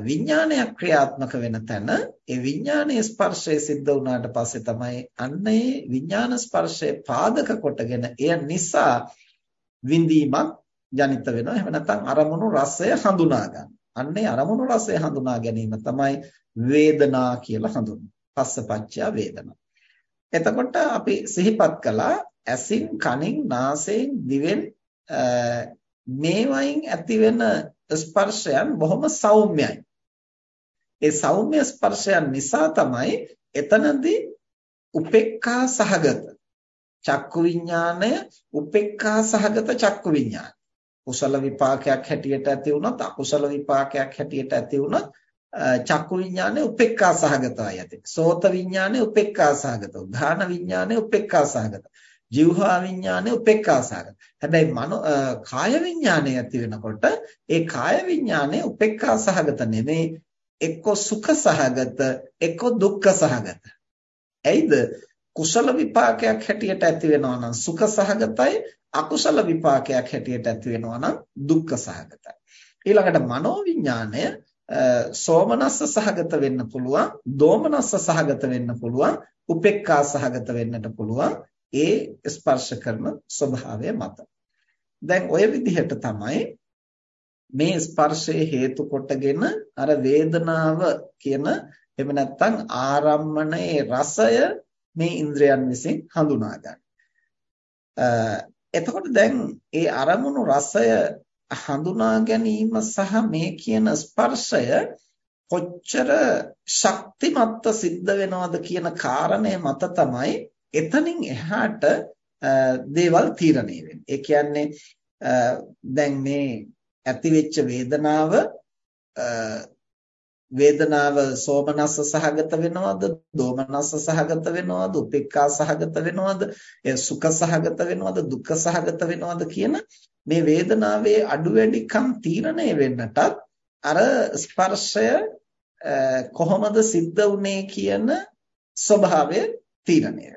විඥානයක් ක්‍රියාත්මක වෙන තැන ඒ විඥානයේ ස්පර්ශය සිද්ධ වුණාට පස්සේ තමයි අන්න ඒ විඥාන ස්පර්ශය පාදක කොටගෙන එය නිසා විඳීමක් ජනිත වෙනවා. එහෙම නැත්නම් අරමුණු රසය හඳුනා ගන්න. අන්නේ අරමුණු රසය හඳුනා ගැනීම තමයි වේදනා කියලා හඳුන්වන්නේ. පස්සපච්චය වේදනා. එතකොට අපි සිහිපත් කළා ඇසින් කනින් නාසයෙන් දිවෙන් මේවයින් ඇතිවෙන ස්පර්ශයන් බොහොම සෞම්‍යයි. ඒ සෞම්‍ය ස්පර්ශයන් නිසා තමයි එතනදී උපේක්ඛා සහගත චක්කු විඥානය උපේක්ඛා සහගත චක්කු විඥානය. කුසල විපාකයක් හැටියට ඇති වුණත් අකුසල විපාකයක් හැටියට ඇති වුණත් චක්කු විඥානය උපේක්ඛා සහගතයි ඇති. සෝත විඥානය උපේක්ඛා සහගතව. ධාන විඥානය උපේක්ඛා සහගතව. ජීවහා විඥානය උපේක්ඛාසගත. හැබැයි මනෝ කාය විඥානය ඇති වෙනකොට ඒ කාය විඥානය උපේක්ඛාසහගත නෙමෙයි එක්ක සුඛ සහගත එක්ක දුක්ඛ සහගත. ඇයිද? කුසල විපාකයක් හැටියට ඇති වෙනවා නම් සුඛ සහගතයි අකුසල විපාකයක් හැටියට ඇති වෙනවා නම් දුක්ඛ සහගතයි. ඊළඟට මනෝ විඥානය සෝමනස්ස සහගත වෙන්න පුළුවන්, දෝමනස්ස සහගත වෙන්න පුළුවන්, උපේක්ඛා සහගත වෙන්නට පුළුවන්. ඒ ස්පර්ශ කරන ස්වභාවය මත. දැන් ඔය විදිහට තමයි මේ ස්පර්ශයේ හේතු කොටගෙන අර වේදනාව කියන එහෙම නැත්නම් ආරම්මණයේ රසය මේ ඉන්ද්‍රයන් විසින් හඳුනා ගන්න. එතකොට දැන් ඒ අරමුණු රසය හඳුනා ගැනීම සහ මේ කියන ස්පර්ශය කොච්චර ශක්තිමත්ව සිද්ධ වෙනවද කියන කාරණය මත තමයි එතනින් එහාට දේවල් තීරණය වෙන්නේ. ඒ කියන්නේ දැන් මේ ඇතිවෙච්ච වේදනාව වේදනාව සෝමනස්ස සහගත වෙනවද දෝමනස්ස සහගත වෙනවද උපේක්ඛා සහගත වෙනවද සුඛ සහගත වෙනවද දුක්ඛ සහගත වෙනවද කියන මේ වේදනාවේ අඩු වැඩිකම් තීරණය වෙන්නටත් අර ස්පර්ශය කොහොමද සිද්ධ වුනේ කියන ස්වභාවය තීරණය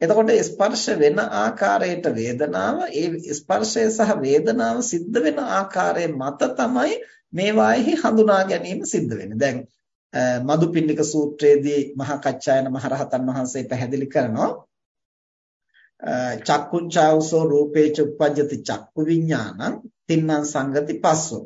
එතකොට ස්පර්ශ වෙන ආකාරයට වේදනාව ඒ ස්පර්ශය සහ වේදනාව සිද්ධ වෙන ආකාරය මත තමයි මේවාෙහි හඳුනා ගැනීම සිද්ධ වෙන්නේ. දැන් මදුපිණ්ඩික සූත්‍රයේදී මහා කච්චායන මහරහතන් වහන්සේ පැහැදිලි කරනවා චක්කුංචාවසෝ රූපේච උප්පජ්ජති චක්කු විඥානං තින්නම් සංගති පස්සෝ.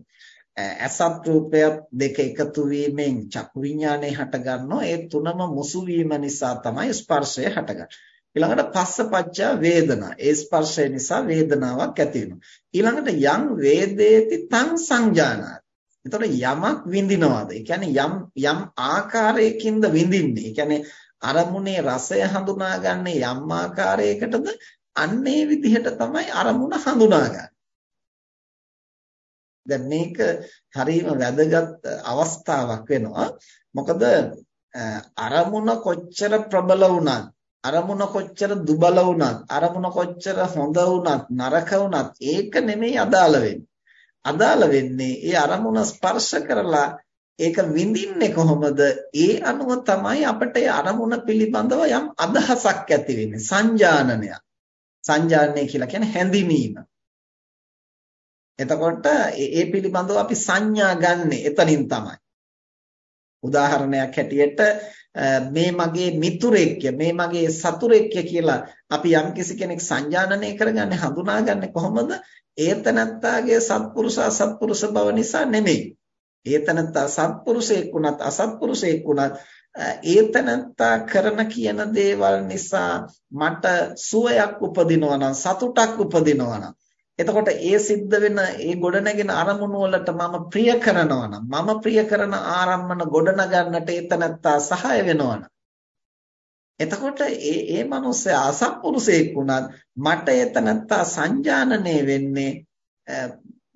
අසත් රූපයත් දෙක එකතු වීමෙන් චක්කු විඥානය හටගන්නවා. ඒ තුනම මුසු වීම නිසා තමයි ස්පර්ශය හටගන්නේ. ඊළඟට පස්සපච්චා වේදනා ඒ ස්පර්ශය නිසා වේදනාවක් ඇති වෙනවා ඊළඟට යම් වේදේති තං සංජානාති එතකොට යමක් විඳිනවාද? ඒ කියන්නේ යම් යම් ආකාරයකින්ද විඳින්නේ. ඒ කියන්නේ අරමුණේ රසය හඳුනාගන්නේ යම් ආකාරයකටද අන්නේ විදිහට තමයි අරමුණ හඳුනාගන්නේ. දැන් මේක හරිම වැදගත් අවස්ථාවක් වෙනවා. මොකද අරමුණ කොච්චර ප්‍රබල වුණත් අරමුණ කොච්චර දුබල වුණත් අරමුණ කොච්චර හොඳ වුණත් නරක වුණත් ඒක නෙමෙයි අදාළ වෙන්නේ. අදාළ වෙන්නේ ඒ අරමුණ ස්පර්ශ කරලා ඒක විඳින්නේ කොහොමද? ඒ අනුව තමයි අපිට ඒ අරමුණ පිළිබඳව යම් අදහසක් ඇති වෙන්නේ. සංජානනය. සංජානනය කියලා කියන්නේ හැඳිනීම. එතකොට ඒ පිළිබඳව අපි සංඥා ගන්නෙ එතනින් තමයි. උදාහරණයක් හැටියට මේ මගේ මිතුරෙක්ය මේ මගේ සතුරෙක්ය කියලා අපි යම්කිසි කෙනෙක් සංජානනය කරගන්නේ හඳුනාගන්නේ කොහොමද ඒතනත්තාගේ සත්පුරුෂ අසත්පුරුෂ බව නිසා නෙමෙයි. ඒතනත්තා සත්පුරුෂයෙක් වුණත් අසත්පුරුෂයෙක් වුණත් ඒතනත්තා කරන කියන දේවල් නිසා මට සුවයක් උපදිනවා නම් සතුටක් උපදිනවා නම් එතකොට ඒ සිද්ධ වෙන ඒ ගොඩනැගෙන අරමුණු වලට මම ප්‍රිය කරනවා නම් මම ප්‍රිය කරන ආරම්මන ගොඩනගන්නට ඒතනත්තා සහාය වෙනවා නම්. එතකොට ඒ ඒ මනුස්සයා අසත්පුරුෂයෙක් වුණත් මට එතනත්තා සංජානනය වෙන්නේ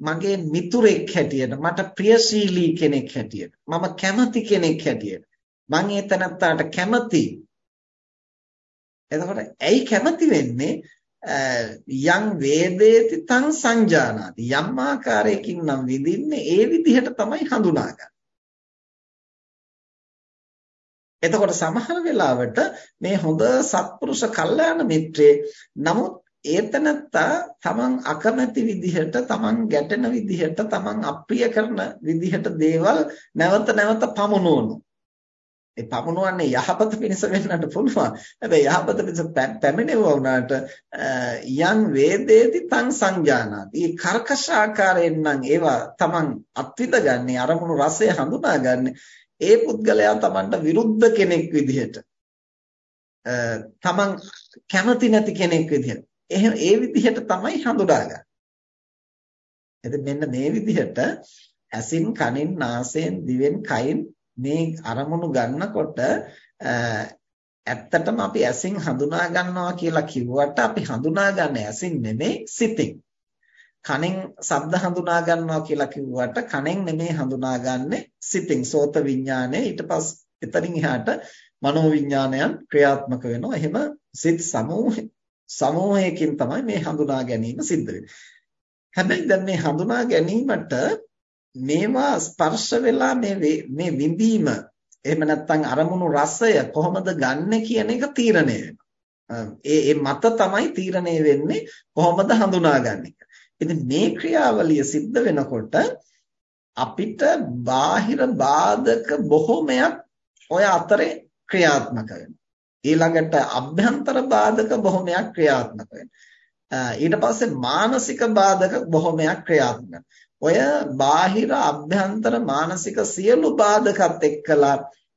මගේ මිතුරෙක් හැටියට මට ප්‍රියශීලී කෙනෙක් හැටියට මම කැමති කෙනෙක් හැටියට. මම එතනත්තාට කැමති එතකොට ඇයි කැමති වෙන්නේ? යම් වේදේති තං සංජානාති යම් ආකාරයකින් නම් විඳින්නේ ඒ විදිහට තමයි හඳුනාගන්නේ එතකොට සමහර වෙලාවට මේ හොඳ සත්පුරුෂ කල්යාණ මිත්‍රේ නමුත් ඒතනත්තා තමන් අකමැති විදිහට තමන් ගැටෙන විදිහට තමන් අප්‍රිය කරන විදිහට දේවල් නැවත නැවත පමුණුවනවා. ඒ පමුණුවන්නේ යහපත පිණිස වෙන්නට පුළුවන්. හැබැයි යහපත පිණිස පැමිණෙවුවා වුණාට යම් වේදේති තං සංජානාති. මේ කර්කශ ආකාරයෙන් නම් ඒවා තමන් අත්විඳගන්නේ අරමුණු රසය හඳුනාගන්නේ ඒ පුද්ගලයා Tamanට විරුද්ධ කෙනෙක් විදිහට තමන් කැමති නැති කෙනෙක් විදිහට එහෙනම් ඒ විදිහට තමයි හඳුනාගන්නේ. එතෙ මෙන්න මේ විදිහට ඇසින් කනින් නාසයෙන් දිවෙන් කයින් මේ අරමුණු ගන්නකොට ඇත්තටම අපි ඇසින් හඳුනා ගන්නවා කියලා කිව්වට අපි හඳුනාගන්නේ ඇසින් නෙමෙයි සිතින්. කනෙන් ශබ්ද හඳුනා ගන්නවා කියලා කිව්වට කනෙන් නෙමෙයි හඳුනාගන්නේ සිතින්. සෝත විඥානය ඊට පස් එතනින් එහාට මනෝ විඥානයන් ක්‍රියාත්මක වෙනවා. එහෙම සිත් සමූහ සමූහයකින් තමයි මේ හඳුනා ගැනීම සිද්ධ වෙන්නේ. හැබැයි දැන් මේ හඳුනා ගැනීමට මේවා ස්පර්ශ වෙලා මේ මේ විඳීම එහෙම නැත්නම් අරමුණු රසය කොහොමද ගන්නෙ කියන එක තීරණය වෙනවා ඒ ඒ මත තමයි තීරණය වෙන්නේ කොහොමද හඳුනාගන්නේ ඉතින් මේ ක්‍රියාවලිය සිද්ධ වෙනකොට අපිට බාහිර බාධක බොහොමයක් ඔය අතරේ ක්‍රියාත්මක වෙනවා. ඊළඟට අභ්‍යන්තර බාධක බොහොමයක් ක්‍රියාත්මක වෙනවා. ඊට පස්සේ මානසික බාධක බොහොමයක් ක්‍රියාත්මක ඔය බාහිර අභ්‍යන්තර මානසික සියලු බාධකත් එක්කලා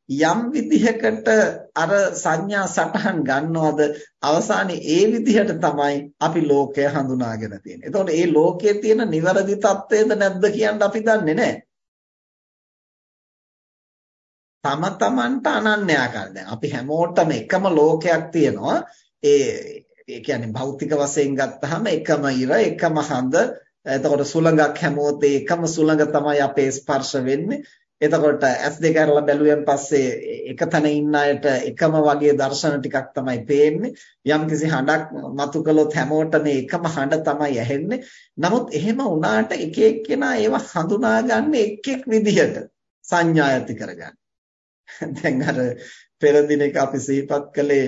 යම් විදිහකට අර සංඥා සටහන් ගන්නවද අවසානයේ ඒ විදිහට තමයි අපි ලෝකය හඳුනාගෙන තියෙන්නේ. එතකොට මේ ලෝකයේ තියෙන නිවැරදි தත්වයද නැද්ද කියන්න අපි දන්නේ නැහැ. තම තමන්ට අනන්‍යආකාරයි. දැන් අපි හැමෝටම එකම ලෝකයක් තියෙනවා. ඒ ඒ කියන්නේ භෞතික වශයෙන් ගත්තාම එකම ඉර, එකම හඳ, එතකොට සුළඟක් හැමෝතේ එකම සුළඟ තමයි අපේ ස්පර්ශ වෙන්නේ. එතකොට S2 කරලා බැලුවෙන් පස්සේ එක තැන ඉන්න අයට එකම වගේ දර්ශන ටිකක් තමයි පේන්නේ. යම්කිසි හඬක් මතු කළොත් හැමෝටම එකම හඬ තමයි ඇහෙන්නේ. නමුත් එහෙම වුණාට එක එක්කෙනා ඒවා හඳුනාගන්නේ එක් එක් විදිහට සංඥා ඇති කරගන්න. දැන් අර පෙර දිනක අපි සිහිපත් කළේ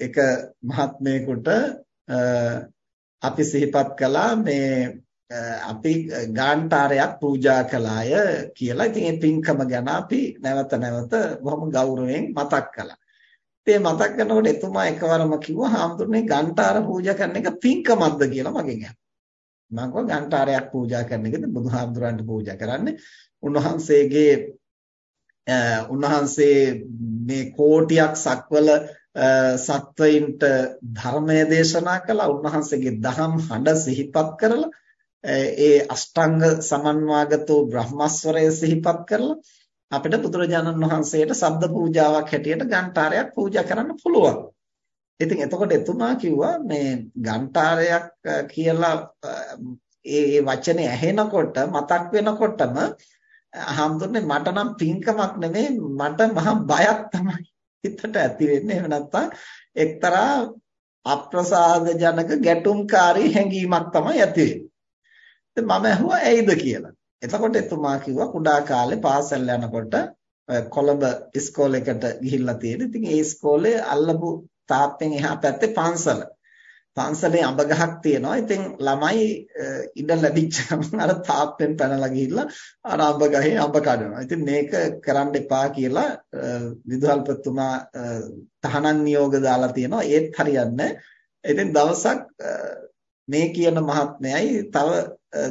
එක මහත්මයෙකුට අපි සිහිපත් කළා මේ අපි ගාන්ටාරයක් පූජා කළාය කියලා. ඉතින් ඒ පින්කම ගැන අපි නැවත නැවත බොහොම ගෞරවයෙන් මතක් කළා. ඉතින් මතක් කරනකොට එතුමා එකවරම කිව්වා "හාමුදුරනේ ගාන්ටාර පූජා කරන එක පින්කමක්ද?" කියලා මගෙන් අහනවා. මම කිව්වා ගාන්ටාරයක් පූජා කරන එකද බුදුහාමුදුරන්ට පූජා කරන්නේ. උන්වහන්සේගේ උන්වහන්සේ මේ කෝටියක් සක්වල සත්වයින්ට ධර්මය දේශනා කළා. උන්වහන්සේගේ දහම් හඬ සිහිපත් කරලා ඒ අෂ්ටාංග සමන්වාගතෝ බ්‍රහ්මස්වරය සිහිපත් කරලා අපිට බුදුරජාණන් වහන්සේට සද්ද පූජාවක් හැටියට ගන්ටාරයක් පූජා කරන්න පුළුවන්. ඉතින් එතකොට එතුමා කිව්වා මේ ගන්ටාරයක් කියලා ඒ වචනේ ඇහෙනකොට මතක් වෙනකොටම හම්දුනේ මට නම් පිංකමක් නෙමෙයි මට මහා බයක් තමයි හිතට ඇති වෙන්නේ. එහෙම නැත්නම් එක්තරා අප්‍රසාද ජනක ගැටුම්කාරී හැඟීමක් තමයි ඇති වෙන්නේ. මම ඇහුවා ඇයිද කියලා. එතකොට එතුමා කිව්වා කුඩා කාලේ පාසල් යනකොට කොළඹ ඉස්කෝලේකට ගිහිල්ලා තියෙන. ඉතින් ඒ ඉස්කෝලේ අල්ලපු තාප්පෙන් එහා පැත්තේ පන්සල. පන්සලේ අඹ ගහක් තියෙනවා. ඉතින් ළමයි ඉඩ ලැබිච්ච ගමන් අර තාප්පෙන් පැනලා ගිහිල්ලා අර අඹ ගහේ අඹ කඩනවා. ඉතින් මේක කරන්න එපා කියලා විදුහල්පතිතුමා තහනම් නියෝග දාලා තියෙනවා. ඒත් හරියන්නේ ඉතින් දවසක් මේ කියන මහත්මයයි තව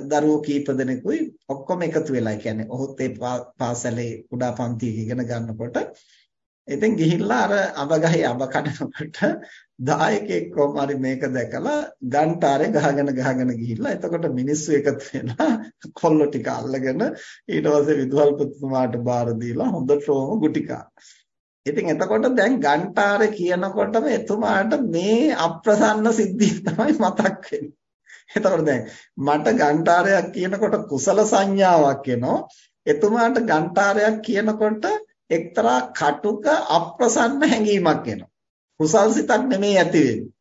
දරුවෝ කීප දෙනෙකුයි ඔක්කොම එකතු වෙලා කියන්නේ ඔහුත් ඒ පාසලේ කුඩා පන්තියක ඉගෙන ගන්නකොට ඉතින් ගිහිල්ලා අර අඹ ගහේ අඹ කඩනකොට දායකයෙක් කොහොම හරි මේක දැකලා ගන්ටාරේ ගහගෙන ගහගෙන ගිහිල්ලා එතකොට මිනිස්සු එකතු වෙලා කොල්ල ටික අල්ලගෙන ඊට පස්සේ විදුහල්පතිතුමාට බාර දීලා හොඳටම ගුටිකා. ඉතින් එතකොට දැන් ගන්ටාරේ කියනකොටම එතුමාට මේ අප්‍රසන්න සිද්ධිය තමයි මතක් වෙන්නේ. එතකොට දැන් මට ගන්ටාරයක් කියනකොට කුසල සංඥාවක් එනවා. එතුමාට ගන්ටාරයක් කියනකොට එක්තරා කටුක අප්‍රසන්න හැඟීමක් එනවා. කුසල් සිතක් නෙමෙයි ඇති වෙන්නේ.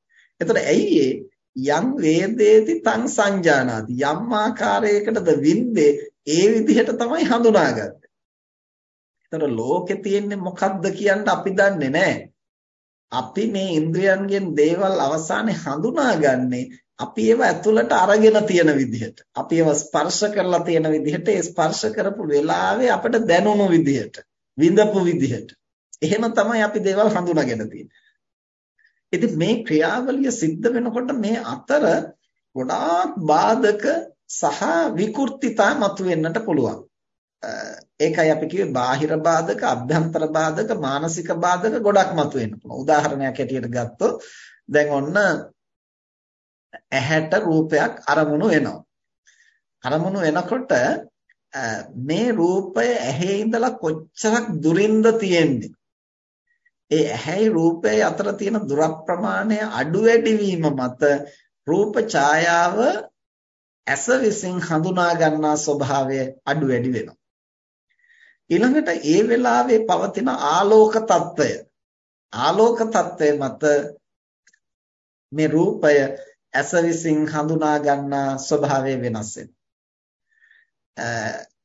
එතකොට ඇයි යම් වේදේති තං සංජානාති යම් ආකාරයකටද වින්දේ ඒ විදිහට තමයි හඳුනාගත්තේ. එතකොට ලෝකේ තියෙන්නේ මොකද්ද කියන්න අපි දන්නේ නැහැ. අපි මේ ඉන්ද්‍රයන්ගෙන් දේවල් අවසානයේ හඳුනාගන්නේ අපි ඒව ඇතුළට අරගෙන තියෙන විදිහට අපි ඒව ස්පර්ශ කරලා තියෙන විදිහට ඒ ස්පර්ශ කරපු වෙලාවේ අපිට දැනුණු විදිහට විඳපු විදිහට එහෙම තමයි අපි දේවල් හඳුනාගෙන තියෙන්නේ ඉතින් මේ ක්‍රියාවලිය සිද්ධ වෙනකොට මේ අතර ගොඩාක් බාධක සහ විකෘතිතා මතුවෙන්නට පුළුවන් ඒකයි අපි කිව්වේ බාහිර බාධක අභ්‍යන්තර බාධක මානසික බාධක ගොඩක් මතුවෙන්න පුළුවන් උදාහරණයක් ඇටියට ගත්තොත් දැන් ඔන්න ඇහැට රූපයක් අරමුණු වෙනවා. අරමුණු වෙනකොට මේ රූපය ඇහි ඉඳලා කොච්චරක් දුරින්ද තියෙන්නේ. ඒ ඇහැයි රූපයයි අතර තියෙන දුර ප්‍රමාණය අඩු වැඩි වීම මත රූප ඡායාව ඇස විසින් හඳුනා ගන්නා ස්වභාවය අඩු වැඩි වෙනවා. ඊළඟට ඒ වෙලාවේ පවතින ආලෝක తত্ত্বය ආලෝක తত্ত্বය මත මේ රූපය ඇස විසින් හඳුනා ගන්නා ස්වභාවය වෙනස් වෙනවා.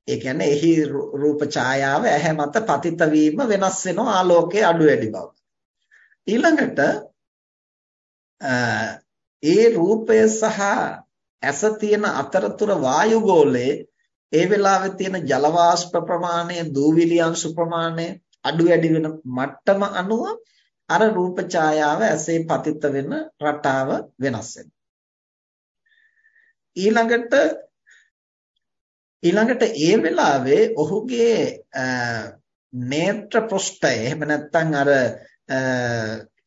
ඒ කියන්නේ එහි රූප ඡායාව ඇහැ මත පතිත වීම වෙනස් වෙනවා ආලෝකයේ අඩු වැඩි බව. ඊළඟට ඒ රූපය සහ ඇස තියෙන අතරතුර වායුගෝලයේ ඒ වෙලාවේ තියෙන ජල වාෂ්ප ප්‍රමාණය, දූවිලි අංශු ප්‍රමාණය අඩු වැඩි වෙන මට්ටම අනුව අර රූප ඡායාව ඇසේ පතිත වෙන රටාව වෙනස් වෙනවා. ඊළඟට ඊළඟට ඒ වෙලාවේ ඔහුගේ නේත්‍ර පෘෂ්ඨය එහෙම නැත්නම් අර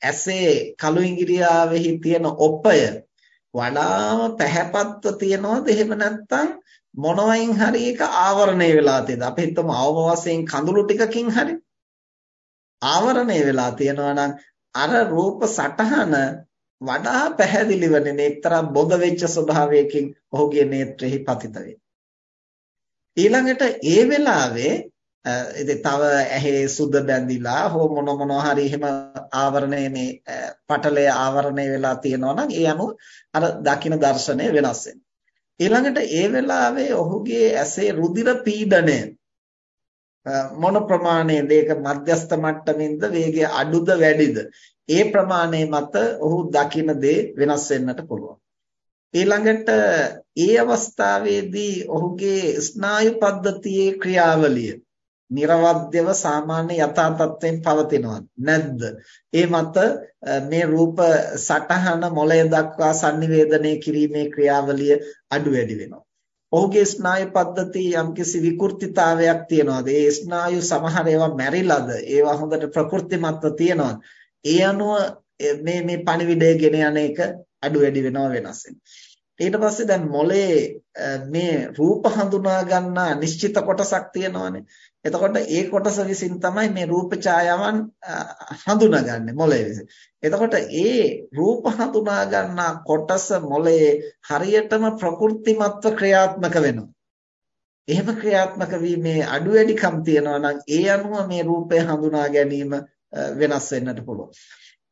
ඇසේ කළු ඉංගිරියාවෙහි තියෙන ඔපය වඩාම පැහැපත්ව තියනවද? එහෙම නැත්නම් මොනවයින් හරි එක ආවරණය වෙලා තියෙද? අපි හිතමු අවම වශයෙන් කඳුළු ටිකකින් හරි. ආවරණය වෙලා තියෙනවා නම් අර රූප සටහන වඩා පැහැදිලි වෙන්නේ එක්තරා බොඳ වෙච්ච ස්වභාවයකින් ඔහුගේ නේත්‍රෙහි පතිත ඊළඟට ඒ වෙලාවේ ඉතින් තව ඇහි සුද බැඳිලා හෝ මොන මොනවා හරි එහෙම ආවරණය මේ පටලය ආවරණය වෙලා තියෙනවා නම් ඒ අනුව අර දකින්න දර්ශනය වෙනස් ඊළඟට ඒ වෙලාවේ ඔහුගේ ඇසේ රුධිර පීඩනය මොන ප්‍රමාණයද? ඒක මධ්‍යස්ත මට්ටමින්ද වේගය අඩුද වැඩිද? ඒ ප්‍රමාණය මත ඔහු දකින දේ වෙනස් වෙන්නට පුළුවන්. ඊළඟට ඒ අවස්ථාවේදී ඔහුගේ ස්නායු පද්ධතියේ ක්‍රියාවලිය නිර්වද්‍යව සාමාන්‍ය යථා තත්ත්වයෙන් පවතිනවද නැද්ද? ඒ මත මේ රූප සටහන මොළය දක්වා sannivedanaya කිරීමේ ක්‍රියාවලිය අඩු වැඩි වෙනවා. ඔහුගේ ස්නායු පද්ධතියේ යම්කිසි විකෘතිතාවයක් තියනවාද? ඒ ස්නායු සමහර ඒවා මැරිලාද? ඒවා හොඳට ප්‍රකෘතිමත්ව තියනවාද? ඒ අනුව මේ මේ පණිවිඩය ගෙන යන එක අඩු වැඩි වෙනවා වෙනස් ඊට පස්සේ දැන් මොලේ මේ රූප හඳුනා ගන්නා නිශ්චිත කොටසක් තියෙනවානේ එතකොට ඒ කොටස විසින් තමයි මේ රූප ඡායාවන් හඳුනාගන්නේ මොළය විසින්. එතකොට ඒ රූප හඳුනා ගන්නා කොටස මොළයේ හරියටම ප්‍රකෘතිමත්ව ක්‍රියාත්මක වෙනවා. එහෙම ක්‍රියාත්මක වීමේ අඩු වැඩිකම් තියෙනවා නම් ඒ අනුව මේ රූපය හඳුනා ගැනීම වෙනස් වෙන්නට පුළුවන්.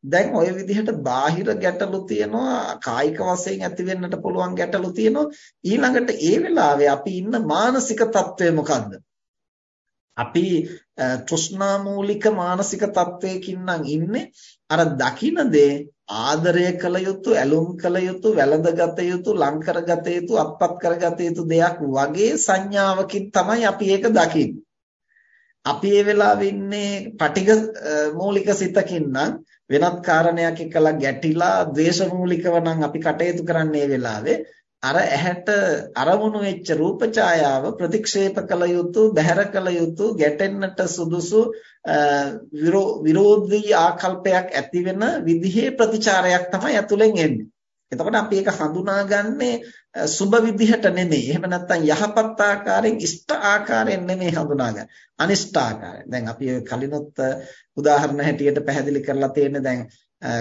දැන් ওই විදිහට බාහිර ගැටලු තියෙනවා කායික වශයෙන් ඇති වෙන්නට පුළුවන් ගැටලු තියෙනවා. ඊළඟට ඒ වෙලාවේ අපි ඉන්න මානසික తත්වය මොකද්ද? අපි තෘෂ්ණා මූලික මානසික తත්වයකින් නම් ඉන්නේ අර දකින්නේ ආදරය කළ යුතු ඇලුම් කළ යුතු වැළඳගත යුතු ලං කරගත යුතු අත්පත් කරගත යුතු දෙයක් වගේ සංඥාවකින් තමයි අපි ඒක දකින්නේ. අපි ඒ වෙලාවේ ඉන්නේ පටිඝ මූලික සිතකින් නම් වෙනත් කාරණයක් එක්කලා ගැටිලා ද්වේෂ මූලිකව නම් අපි කටයුතු කරන්නේ වෙලාවේ අර ඇහැට අරමුණු වෙච්ච රූප ඡායාව ප්‍රතික්ෂේප කළ යුතු බැහැර කළ යුතු ගැටෙන්නට සුදුසු විරෝධී ආකල්පයක් ඇති වෙන විදිහේ ප්‍රතිචාරයක් තමයි ඇතුලෙන් එන්නේ. එතකොට අපි ඒක හඳුනාගන්නේ සුබ විදිහට නෙමෙයි. එහෙම නැත්නම් යහපත් ආකාරයෙන් ඉෂ්ට ආකාරයෙන් නෙමෙයි හඳුනාගන්නේ. අනිෂ්ට ආකාරයෙන්. දැන් අපි කලිනොත් උදාහරණ හැටියට පැහැදිලි කරලා තියෙන්නේ දැන්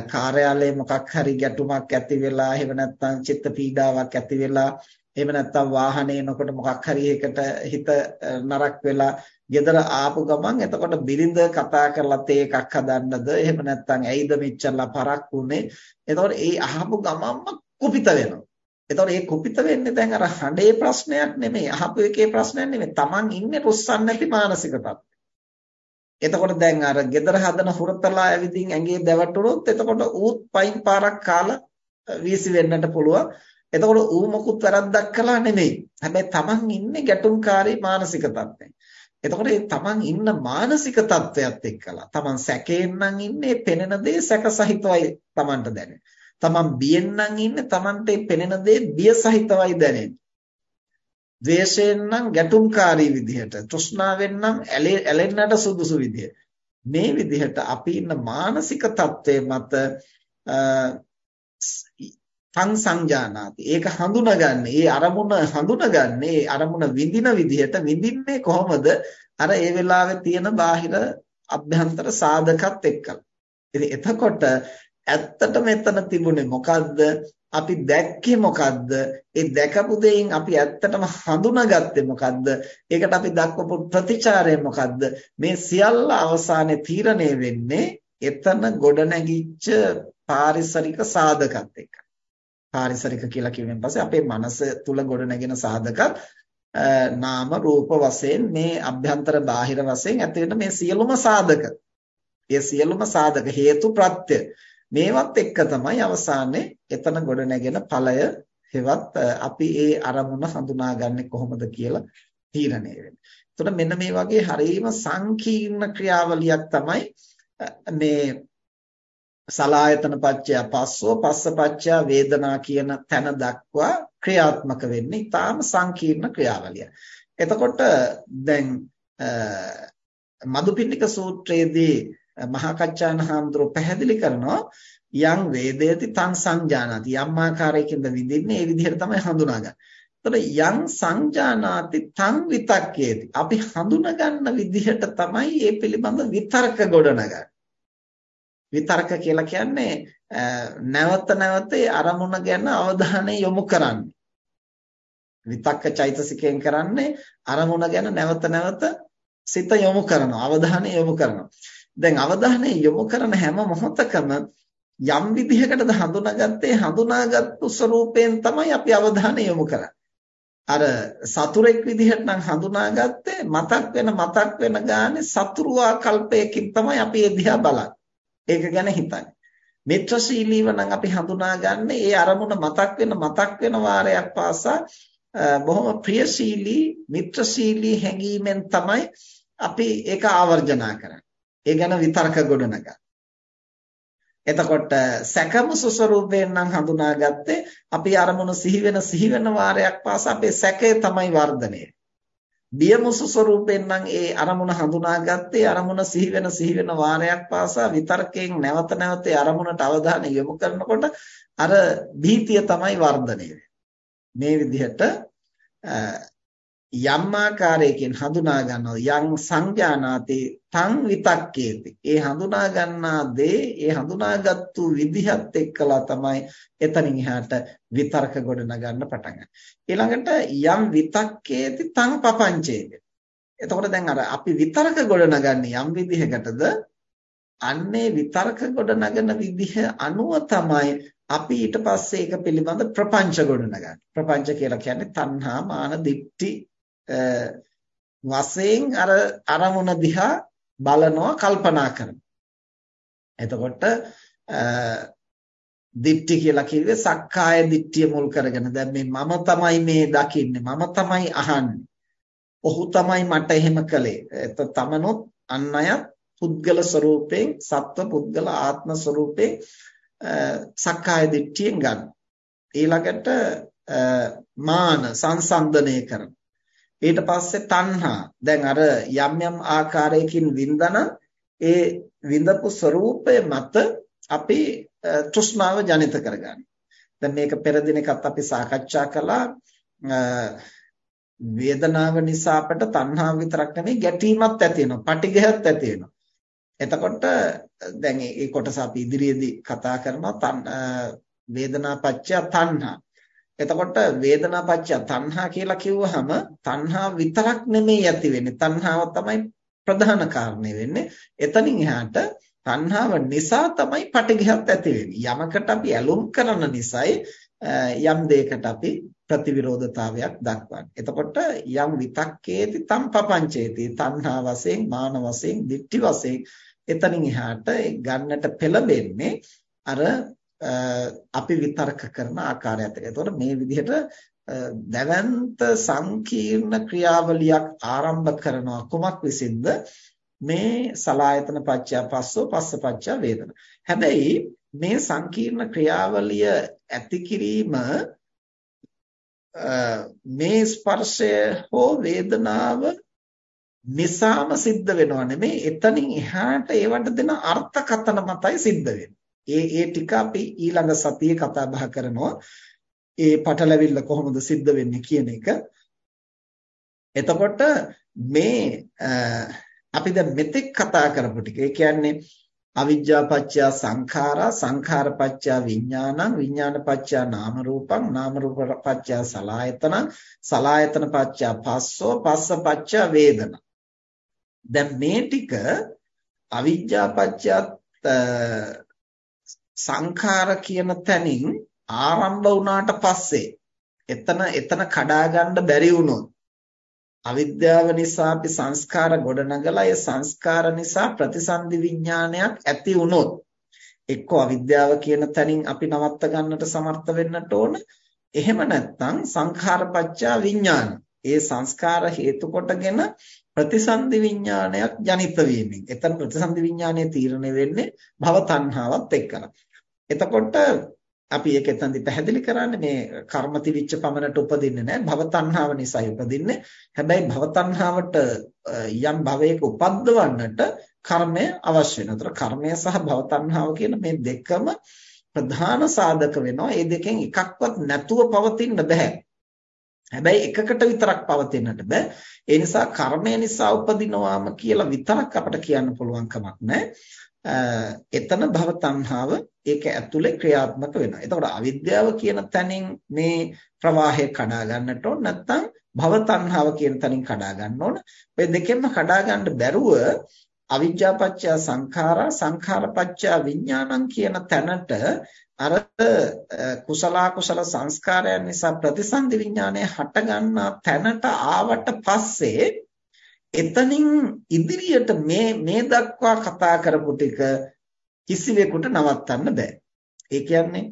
කාර්යාලයේ මොකක් හරි ගැටුමක් ඇති වෙලා එහෙම නැත්නම් චිත්ත පීඩාවක් ඇති වෙලා එහෙම නැත්නම් වාහනේ එනකොට මොකක් හරි එකට හිත නරක් වෙලා ගෙදර ආපු ගමන් එතකොට බිරිඳ කතා කරලා තේ එකක් හදන්නද? එහෙම නැත්නම් ඇයිද මෙච්චරලා පරක් උනේ එතකොට ඒ අහපු ගමන්ම කුපිත වෙනවා. එතකොට මේ කුපිත වෙන්නේ දැන් අර හඬේ ප්‍රශ්නයක් නෙමෙයි. අහපු එකේ ප්‍රශ්නයක් නෙමෙයි. Taman ඉන්නේ රුස්සන් නැති මානසික තත්ත්වයක් එතකොට දැන් අර gedara හදන හුරතලා ඇවිදින් ඇඟේ දැවටුනොත් එතකොට ඌත් පයින් පාරක් කාලා වීසි වෙන්නට පුළුවන්. එතකොට ඌ මොකුත් වැරද්දක් කළා නෙමෙයි. හැබැයි Taman ඉන්නේ ගැටුම්කාරී මානසික තත්ත්වයක. එතකොට මේ Taman ඉන්න මානසික තත්ත්වයක් එක්කලා Taman සැකයෙන් නම් ඉන්නේ පෙනෙන දේ සැක සහිතවයි Tamanට දැනෙන්නේ. Taman බියෙන් නම් ඉන්නේ Tamanට පෙනෙන දේ බිය සහිතවයි දැනෙන්නේ. ද්වේෂයෙන් නම් ගැටුම්කාරී විදිහට තෘෂ්ණාවෙන් නම් ඇලෙන්නට සුදුසු විදිහ මේ විදිහට අපි ඉන්න මානසික தත්ත්වයේ මත තං සංජානාති ඒක හඳුනගන්නේ ඒ අරමුණ හඳුනගන්නේ ඒ අරමුණ විඳින විදිහට විඳින්නේ කොහොමද අර ඒ වෙලාවේ තියෙන බාහිර අභ්‍යන්තර සාධකත් එක්කලා ඉතින් එතකොට ඇත්තටම එතන තිබුණේ මොකද්ද අපි දැක්කේ මොකද්ද? ඒ දැකපු දෙයින් අපි ඇත්තටම හඳුනාගත්තේ මොකද්ද? ඒකට අපි දක්වපු ප්‍රතිචාරය මොකද්ද? මේ සියල්ල අවසානයේ තීරණය වෙන්නේ එතන ගොඩනැගිච්ච පාරිසරික සාධකත් එක්ක. පාරිසරික කියලා කියවෙන් පස්සේ අපේ මනස තුල ගොඩනැගෙන සාධකත් නාම රූප වශයෙන් මේ අභ්‍යන්තර බාහිර වශයෙන් ඇති වෙන මේ සියලුම සාධක. ඒ සියලුම සාධක හේතු ප්‍රත්‍ය මේවත් එක්ක තමයි අවසානයේ එතන ගොඩ නැගෙන ඵලය හෙවත් අපි ඒ අරමුණ හඳුනාගන්නේ කොහොමද කියලා තීරණය වෙන්නේ. එතකොට මෙන්න මේ වගේ හරීම සංකීර්ණ ක්‍රියාවලියක් තමයි මේ සලායතන පත්‍ය පස්සෝ පස්ස පත්‍ය වේදනා කියන තැන දක්වා ක්‍රියාත්මක වෙන්නේ. ඊටාම සංකීර්ණ ක්‍රියාවලිය. එතකොට දැන් මදුපිණ්ඩික සූත්‍රයේදී මහා කච්චාන හාමුදුරුව පැහැදිලි කරනවා යම් වේදේති තං සංජානාති යම් ආකාරයකින්ද විඳින්නේ ඒ විදිහට තමයි හඳුනාගන්නේ. එතකොට යම් සංජානාති තං විතක්කේති. අපි හඳුනගන්න විදිහට තමයි මේ පිළිබඳ විතර්ක ගොඩනගන්නේ. විතර්ක කියලා කියන්නේ නැවත නැවත අරමුණ ගැන අවධානය යොමු කරන්නේ. විතක්ක චෛතසිකයෙන් කරන්නේ අරමුණ ගැන නැවත නැවත සිත යොමු කරනවා අවධානය යොමු කරනවා. දැන් අවධානය යොමු කරන හැම මොහොතකම යම් විදිහකටද හඳුනාගත්තේ හඳුනාගත්තු ස්වરૂපයෙන් තමයි අපි අවධානය යොමු කරන්නේ. අර සතුරෙක් විදිහට නම් හඳුනාගත්තේ මතක් වෙන මතක් වෙන ගානේ සතුරු ආකල්පයකින් තමයි අපි ඒ දිහා බලන්නේ. ඒක ගැන හිතන්නේ මිත්‍රශීලීව නම් අපි හඳුනාගන්නේ ඒ අරමුණ මතක් වෙන මතක් වෙන වාරයක් පාසා බොහොම ප්‍රියශීලී මිත්‍රශීලී හැඟීමෙන් තමයි අපි ඒක ආවර්ජනා කරන්නේ. ඒ ගැන විතර්ක ගොඩනගා. එතකොට සැකමුසු ස්වરૂපයෙන් නම් හඳුනාගත්තේ අපි අරමුණු සිහි වෙන සිහි වෙන වාරයක් පාසා අපේ සැකය තමයි වර්ධනය. බියමුසු ස්වરૂපයෙන් නම් ඒ අරමුණ හඳුනාගත්තේ අරමුණ සිහි වෙන සිහි වෙන වාරයක් පාසා විතර්කයෙන් නැවත නැවත අරමුණට අවධානය යොමු කරනකොට අර භීතිය තමයි වර්ධනය මේ විදිහට යම් ආකාරයකින් හඳුනා ගන්නවා යම් සංජානාති තං විතක්කේති ඒ හඳුනා ගන්නා දේ ඒ හඳුනාගත්තු විදිහත් එක්කලා තමයි එතනින් එහාට විතර්ක ගොඩ නගන්න පටන් ගන්න. ඊළඟට යම් විතක්කේති තං පපංචේති. එතකොට දැන් අර අපි විතර්ක ගොඩ නගන්නේ යම් විදිහකටද අන්නේ විතර්ක ගොඩ නගන විදිහ අනුව තමයි අපි ඊට පස්සේ ඒක පිළිබඳ ප්‍රපංච ගොඩ නගන්නේ. ප්‍රපංච කියලා කියන්නේ තණ්හා මාන දික්ටි වශයෙන් අර අරමුණ දිහා බලනවා කල්පනා කරනවා. එතකොට දිට්ඨි කියලා කිව්වේ සක්කාය දිට්ඨිය මුල් කරගෙන දැන් මේ මම තමයි මේ දකින්නේ මම තමයි අහන්නේ. ඔහු තමයි මට එහෙම කළේ. එත තමනොත් අන් අයත් පුද්ගල ස්වરૂපයෙන් සත්ව පුද්ගල ආත්ම ස්වરૂපයෙන් සක්කාය දිට්ඨියෙන් ගන්න. ඊළඟට මාන සංසන්දනය කරන. ඊට පස්සේ තණ්හා දැන් අර යම් යම් ආකාරයකින් වින්දන ඒ විඳපු ස්වરૂපය මත අපි තෘෂ්ණාව ජනිත කරගන්න. දැන් මේක පෙර දිනකත් අපි සාකච්ඡා කළා වේදනාව නිසා අපට තණ්හාව විතරක් නෙමෙයි ගැටීමක් ඇති වෙනවා, පටිඝයත් ඇති වෙනවා. එතකොට දැන් මේ කොටස අපි ඉදිරියේදී කතා කරනවා වේදනාපච්චය තණ්හා. එතකොට වේදනාපච්චය තණ්හා කියලා කිව්වහම තණ්හා විතරක් නෙමෙයි ඇති වෙන්නේ. තණ්හාව තමයි ප්‍රධාන කාරණේ වෙන්නේ. එතනින් එහාට තණ්හාව නිසා තමයි පටිඝයත් ඇති වෙන්නේ. යමකට අපි ඇලුම් කරන නිසායි යම් දෙයකට අපි ප්‍රතිවිරෝධතාවයක් දක්වන්නේ. එතකොට යම් විතක්කේති තම් පපංචේති තණ්හා වශයෙන් මාන වශයෙන් දික්ටි වශයෙන් එතනින් එහාට ගන්නට පෙළඹෙන්නේ අර අපි විතර්ක කරන ආකාරයත් එක්ක. එතකොට මේ විදිහට දැවැන්ත සංකීර්ණ ක්‍රියාවලියක් ආරම්භ කරනවා කුමක් විසින්ද මේ සලායතන පච්චය පස්සෝ පස්ස පච්චය වේදන. හැබැයි මේ සංකීර්ණ ක්‍රියාවලිය ඇති කිරීම මේ ස්පර්ශය හෝ වේදනාව නිසාම සිද්ධ වෙනව නෙමෙයි එතනින් එහාට ඒවට දෙන අර්ථකතන මතයි සිද්ධ වෙන්නේ. ඒ ඒ ටික අපි ඊළඟ සතියේ කතා බහ කරනවා. ඒ පටලැවිල්ල කොහොමද සිද්ධ වෙන්නේ කියන එක. එතකොට මේ අපි දැන් මෙතෙක් කතා කරපු ටික. ඒ කියන්නේ අවිජ්ජා පත්‍ය සංඛාරා සංඛාර පත්‍ය විඥානං විඥාන පත්‍ය නාම රූපං නාම රූප පත්‍ය සලායතන සලායතන පත්‍ය පස්සෝ පස්ස පත්‍ය වේදනා දැන් මේ ටික අවිජ්ජා පත්‍ය සංඛාර කියන තැනින් ආරම්භ වුණාට පස්සේ එතන එතන කඩා ගන්න බැරි වුණොත් අවිද්‍යාව නිසා අපි සංස්කාර ගොඩනගලා ඒ සංස්කාර නිසා ප්‍රතිසන්දි විඥානයක් ඇති වුණොත් එක්ක අවිද්‍යාව කියන තැනින් අපි නවත්ත ගන්නට සමර්ථ වෙන්නට ඕන. එහෙම නැත්නම් සංඛාරපච්චා විඥාන. ඒ සංස්කාර හේතු කොටගෙන ප්‍රතිසන්දි විඥානයක් ජනිත වීමෙන් එතන ප්‍රතිසන්දි විඥානය තීරණය වෙන්නේ භව තණ්හාවත් එක්කලා එතකොට අපි ඒක එතනදි පැහැදිලි කරන්නේ මේ කර්ම තිවිච්ච පමණට උපදින්නේ නැහැ භව තණ්හාව නිසා උපදින්නේ හැබැයි භව තණ්හාවට යම් භවයක උපද්දවන්නට කර්මය අවශ්‍ය වෙනවා. ඒතර කර්මය සහ භව තණ්හාව කියන මේ දෙකම ප්‍රධාන සාධක වෙනවා. මේ දෙකෙන් එකක්වත් නැතුව පවතින්න බෑ. හැබැයි එකකට විතරක් පවතින්නට බෑ. ඒ නිසා කර්මය නිසා උපදිනවාම කියලා විතරක් අපිට කියන්න පුළුවන් කමක් නැහැ. එතන භව තණ්හාව ඒක ඇතුලේ ක්‍රියාත්මක වෙනවා. එතකොට අවිද්‍යාව කියන තැනින් මේ ප්‍රවාහය කඩා ගන්නට ඕන නැත්නම් භව තණ්හාව කියන තැනින් කඩා ගන්න ඕන. ඔය දෙකෙන්ම කඩා ගන්න බැරුව අවිජ්ජාපච්චය සංඛාරා සංඛාරපච්චය විඥානං කියන තැනට අර කුසල කුසල සංස්කාරයන් නිසා ප්‍රතිසන්දි විඥානය හට ගන්නා තැනට ආවට පස්සේ එතනින් ඉදිරියට මේ මේ දක්වා කතා කරපු ටික කිසිවෙකුට නවත්තන්න බෑ. ඒ කියන්නේ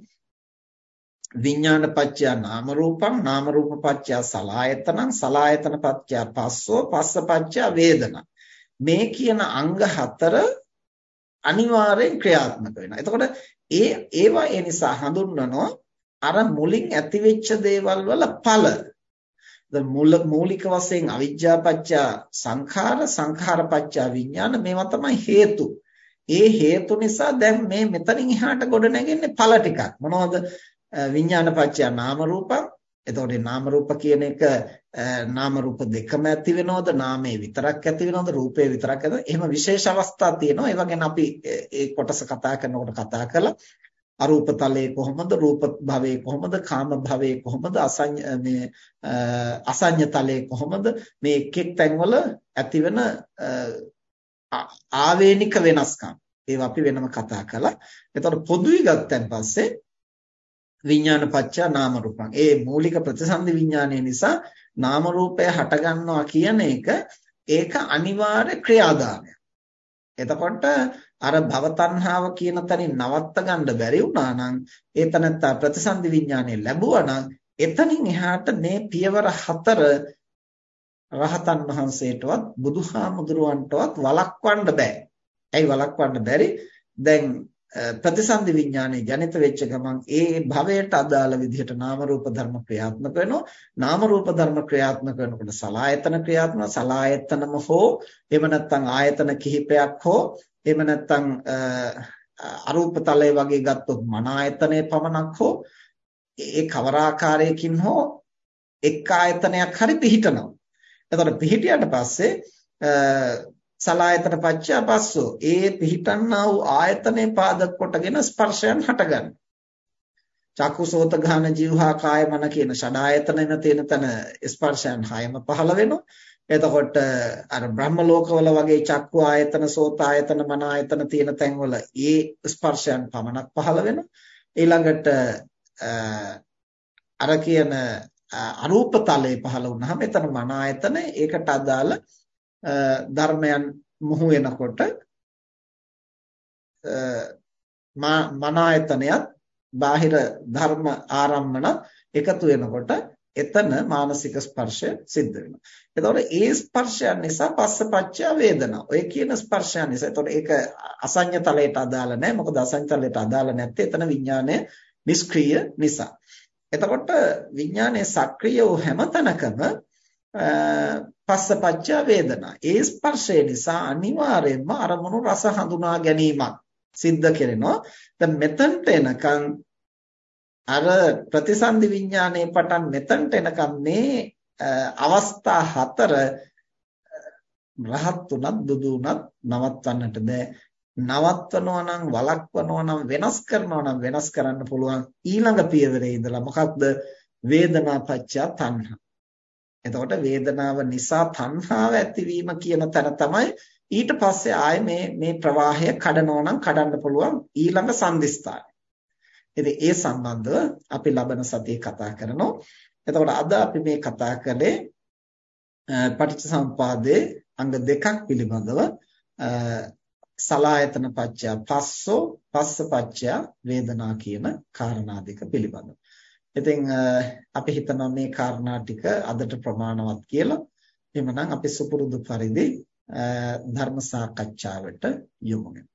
විඥාන පත්‍ය නාම රූපං නාම රූප පත්‍ය සලායතනං සලායතන පත්‍ය පස්සෝ පස්ස පත්‍ය වේදනා මේ කියන අංග හතර අනිවාර්යෙන් ක්‍රියාත්මක වෙනවා. එතකොට ඒ ඒවා ඒ නිසා හඳුන්වනවා අර මුලින් ඇතිවෙච්ච දේවල් වල ඵල. මුල මූලික වශයෙන් අවිජ්ජාපච්චා සංඛාර සංඛාරපච්චා විඥාන මේවා තමයි හේතු. ඒ හේතු නිසා දැන් මේ මෙතනින් එහාට ගොඩ නැගෙන්නේ ඵල ටිකක්. මොනවද? විඥානපච්චා නාම රූපං එතකොට නාම රූප කියන එක නාම රූප දෙකම ඇති වෙනවද? නාමයේ විතරක් ඇති වෙනවද? රූපේ විතරක් ඇති එහෙම විශේෂ අවස්ථා තියෙනවා. ඒවා ගැන අපි ඒ කොටස කතා කරනකොට කතා කළා. අරූප තලයේ කොහොමද? රූප භවයේ කොහොමද? කාම භවයේ කොහොමද? අසඤ්ඤ මේ අසඤ්ඤ තලයේ කොහොමද? මේ එක් එක් තැන්වල ඇතිවෙන ආවේනික වෙනස්කම්. ඒවා අපි වෙනම කතා කළා. එතකොට පොදුයි ගත්තන් පස්සේ විඥාන පත්‍යා නාම රූපං. ඒ මූලික ප්‍රතිසන්දි විඥානය නිසා නාම රූපය හට ගන්නවා කියන එක ඒක අනිවාර්ය ක්‍රියාදාමයක්. එතකොට අර භව තණ්හාව කියන තැනින් නවත්ත ගන්න බැරි වුණා නම් ඒ තනත්තා ප්‍රතිසන්දි විඥානය ලැබුවා නම් එතනින් එහාට මේ පියවර හතර රහතන් වහන්සේටවත් බුදුහාමුදුරුවන්ටවත් වළක්වන්න බෑ. ඇයි වළක්වන්න බැරි? දැන් ප්‍රතිසන්දි විඥානේ ජනිත වෙච්ච ගමන් ඒ භවයට අදාළ විදිහට නාම රූප ධර්ම ක්‍රියාත්මක වෙනවා. නාම රූප ධර්ම ක්‍රියාත්මක වෙනකොට සලායතන ක්‍රියාත්මක සලායතනම හෝ එහෙම නැත්නම් ආයතන කිහිපයක් හෝ එහෙම නැත්නම් අරූප තලයේ වගේ ගත්තොත් මන ආයතනයේ පමණක් හෝ ඒ කවර ආකාරයකින් හෝ එක් ආයතනයක් හරි පිහිටනවා. එතකොට පිහිටියට පස්සේ සලායතන පච්චය පස්සෝ ඒ පිහිටන්නා වූ ආයතනේ පාදක කොටගෙන ස්පර්ශයන් හටගන්න. චක්කුසෝත ගාන જીවහා කාය මන කියන ෂඩායතනෙන තියෙන තන ස්පර්ශයන් හයම පහළ වෙනවා. එතකොට අර බ්‍රහ්ම ලෝකවල වගේ චක්කු ආයතන සෝත ආයතන මන ආයතන තියෙන තැන්වල ඒ ස්පර්ශයන් පමණක් පහළ වෙනවා. ඊළඟට අර කියන අරූප තලයේ පහළ වුණාම එතන මන ආයතන ඒකට අදාළ ධර්මයන් මුහු වෙනකොට මන ආයතනයත් බාහිර ධර්ම ආරම්මන එකතු වෙනකොට එතන මානසික ස්පර්ශය සිද්ධ වෙනවා. එතකොට ඒ ස්පර්ශයන් නිසා පස්සපච්චය වේදනා. ඔය කියන ස්පර්ශයන් නිසා. එතකොට ඒක අසඤ්ඤ තලයට අදාළ නැහැ. මොකද අසඤ්ඤ තලයට අදාළ නැත්තේ එතන විඥානය නිෂ්ක්‍රීය නිසා. එතකොට විඥානයේ සක්‍රිය වූ හැම තැනකම පස්සපච්ච වේදනා. ඒ ස්පර්ශය නිසා අනිවාර්යයෙන්ම අරමුණු රස හඳුනා ගැනීමක් සිද්ධ කරනවා. දැන් මෙතනට එනකන් අර ප්‍රතිසන්දි විඥානයේ පටන් මෙතනට එනකන් මේ අවස්ථා හතර රහත් උනත් බුදු උනත් නවත්වන්නට බෑ. නවත්වනවා නම් වළක්වනවා නම් වෙනස් කරනවා නම් වෙනස් කරන්න පුළුවන් ඊළඟ පියවරේ ඉඳලා මොකක්ද වේදනා පච්චා තණ්හා එතකොට වේදනාව නිසා තණ්හාව ඇතිවීම කියන තැන තමයි ඊට පස්සේ ආයේ මේ මේ ප්‍රවාහය කඩනවා නම් කඩන්න පුළුවන් ඊළඟ සංදිස්ථානය. ඉතින් ඒ සම්බන්ධව අපි ලබන සතියේ කතා කරනවා. එතකොට අද අපි මේ කතා කළේ පටිච්චසමුපාදයේ අංග දෙකක් පිළිබඳව සලායතන පච්චය පස්සෝ පස්ස පච්චය වේදනා කියන කාරණා දෙක පිළිබඳව. ඉතින් අපි හිතනවා මේ කාරණා ටික අදට ප්‍රමාණවත් කියලා. එහෙමනම් අපි සුපුරුදු පරිදි ධර්ම සාකච්ඡාවට යොමු වෙමු.